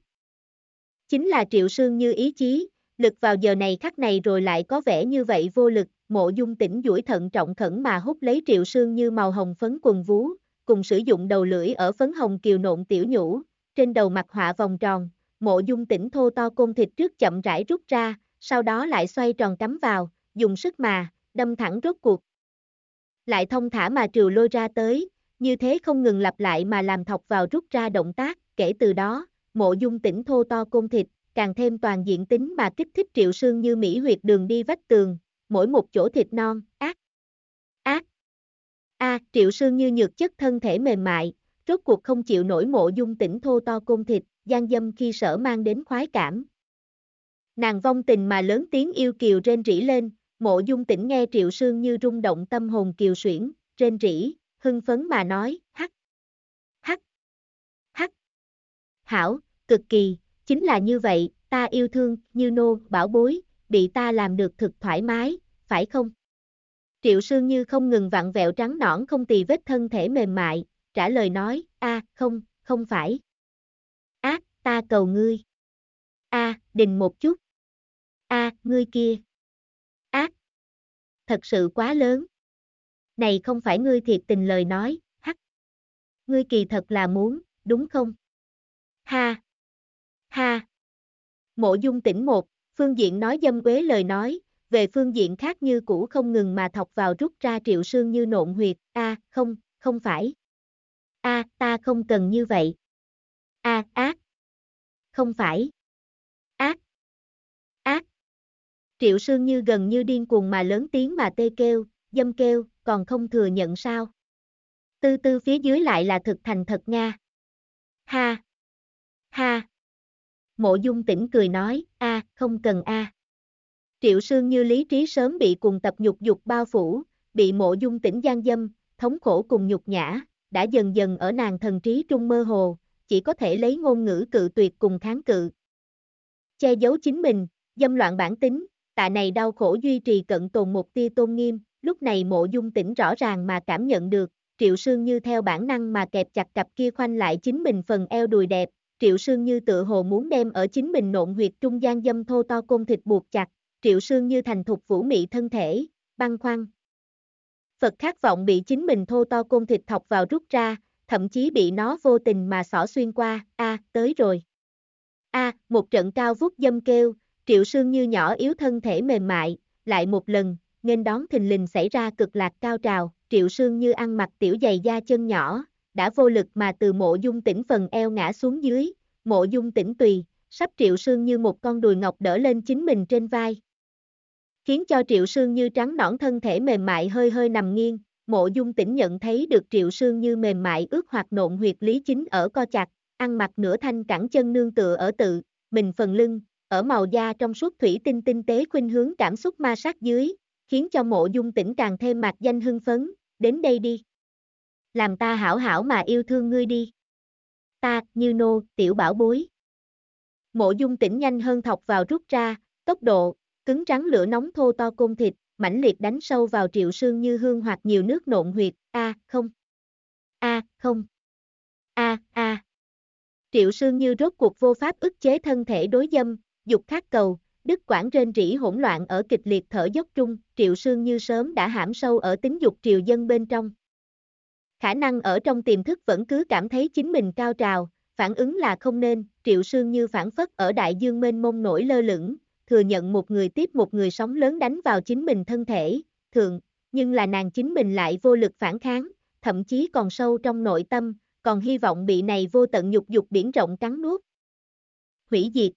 Chính là triệu sương như ý chí, lực vào giờ này khắc này rồi lại có vẻ như vậy vô lực, mộ dung tỉnh duỗi thận trọng khẩn mà hút lấy triệu sương như màu hồng phấn quần vú, cùng sử dụng đầu lưỡi ở phấn hồng kiều nộn tiểu nhũ, trên đầu mặt họa vòng tròn, mộ dung tỉnh thô to côn thịt trước chậm rãi rút ra, sau đó lại xoay tròn cắm vào, dùng sức mà, đâm thẳng rốt cuộc. Lại thông thả mà triều lôi ra tới, như thế không ngừng lặp lại mà làm thọc vào rút ra động tác, kể từ đó, mộ dung tỉnh thô to côn thịt, càng thêm toàn diện tính mà kích thích triệu sương như mỹ huyệt đường đi vách tường, mỗi một chỗ thịt non, ác, ác. A, triệu sương như nhược chất thân thể mềm mại, rốt cuộc không chịu nổi mộ dung tỉnh thô to côn thịt, gian dâm khi sở mang đến khoái cảm. Nàng vong tình mà lớn tiếng yêu kiều rên rỉ lên, mộ dung tỉnh nghe triệu sương như rung động tâm hồn kiều xuyển, rên rỉ, hưng phấn mà nói, hắc, hắc, hắc. Hảo, cực kỳ, chính là như vậy, ta yêu thương, như nô, bảo bối, bị ta làm được thực thoải mái, phải không? Triệu Sương Như không ngừng vặn vẹo trắng nõn không tì vết thân thể mềm mại, trả lời nói, a, không, không phải. Ác, ta cầu ngươi. A, đình một chút. A, ngươi kia. Ác. Thật sự quá lớn. Này không phải ngươi thiệt tình lời nói, hắc. Ngươi kỳ thật là muốn, đúng không? Ha. Ha. Mộ dung tỉnh một, phương diện nói dâm quế lời nói, về phương diện khác như cũ không ngừng mà thọc vào rút ra triệu sương như nộn huyệt, a không, không phải. a ta không cần như vậy. a ác. Không phải. Ác. Ác. Triệu sương như gần như điên cuồng mà lớn tiếng mà tê kêu, dâm kêu, còn không thừa nhận sao. Tư tư phía dưới lại là thực thành thật Nga. Ha. Ha. Mộ dung tỉnh cười nói, a không cần a Triệu Sương như lý trí sớm bị cùng tập nhục dục bao phủ, bị mộ dung tỉnh gian dâm, thống khổ cùng nhục nhã, đã dần dần ở nàng thần trí trung mơ hồ, chỉ có thể lấy ngôn ngữ cự tuyệt cùng kháng cự. Che giấu chính mình, dâm loạn bản tính, tạ này đau khổ duy trì cận tồn một tia tôn nghiêm, lúc này mộ dung tỉnh rõ ràng mà cảm nhận được, triệu sương như theo bản năng mà kẹp chặt cặp kia khoanh lại chính mình phần eo đùi đẹp, triệu sương như tự hồ muốn đem ở chính mình nộn huyệt trung gian dâm thô to côn thịt buộc chặt, triệu sương như thành thục vũ mị thân thể, băng khoăn. Phật khát vọng bị chính mình thô to côn thịt thọc vào rút ra, thậm chí bị nó vô tình mà xỏ xuyên qua, a tới rồi. a một trận cao vút dâm kêu, triệu sương như nhỏ yếu thân thể mềm mại, lại một lần, nên đón thình lình xảy ra cực lạc cao trào, triệu sương như ăn mặc tiểu giày da chân nhỏ, đã vô lực mà từ mộ dung tỉnh phần eo ngã xuống dưới, mộ dung tỉnh tùy, sắp triệu sương như một con đùi ngọc đỡ lên chính mình trên vai khiến cho Triệu Sương Như trắng nõn thân thể mềm mại hơi hơi nằm nghiêng, mộ dung tỉnh nhận thấy được Triệu Sương Như mềm mại ướt hoặc nộn huyệt lý chính ở co chặt, ăn mặc nửa thanh cẳng chân nương tựa ở tự, mình phần lưng, ở màu da trong suốt thủy tinh tinh tế khuynh hướng cảm xúc ma sát dưới, khiến cho mộ dung tỉnh càng thêm mặt danh hưng phấn, đến đây đi. Làm ta hảo hảo mà yêu thương ngươi đi. Ta, như nô, tiểu bảo bối. Mộ dung tỉnh nhanh hơn thọc vào rút ra, tốc độ, cứng trắng lửa nóng thô to côn thịt, mãnh liệt đánh sâu vào triệu sương như hương hoặc nhiều nước nộn huyệt, a không, a không, a a. Triệu sương như rốt cuộc vô pháp ức chế thân thể đối dâm, dục khát cầu, đứt quản trên rỉ hỗn loạn ở kịch liệt thở dốc trung, triệu sương như sớm đã hãm sâu ở tính dục triều dân bên trong. Khả năng ở trong tiềm thức vẫn cứ cảm thấy chính mình cao trào, phản ứng là không nên, triệu sương như phản phất ở đại dương mênh mông nổi lơ lửng, thừa nhận một người tiếp một người sóng lớn đánh vào chính mình thân thể, thường, nhưng là nàng chính mình lại vô lực phản kháng, thậm chí còn sâu trong nội tâm, còn hy vọng bị này vô tận nhục dục biển rộng cắn nuốt. Hủy diệt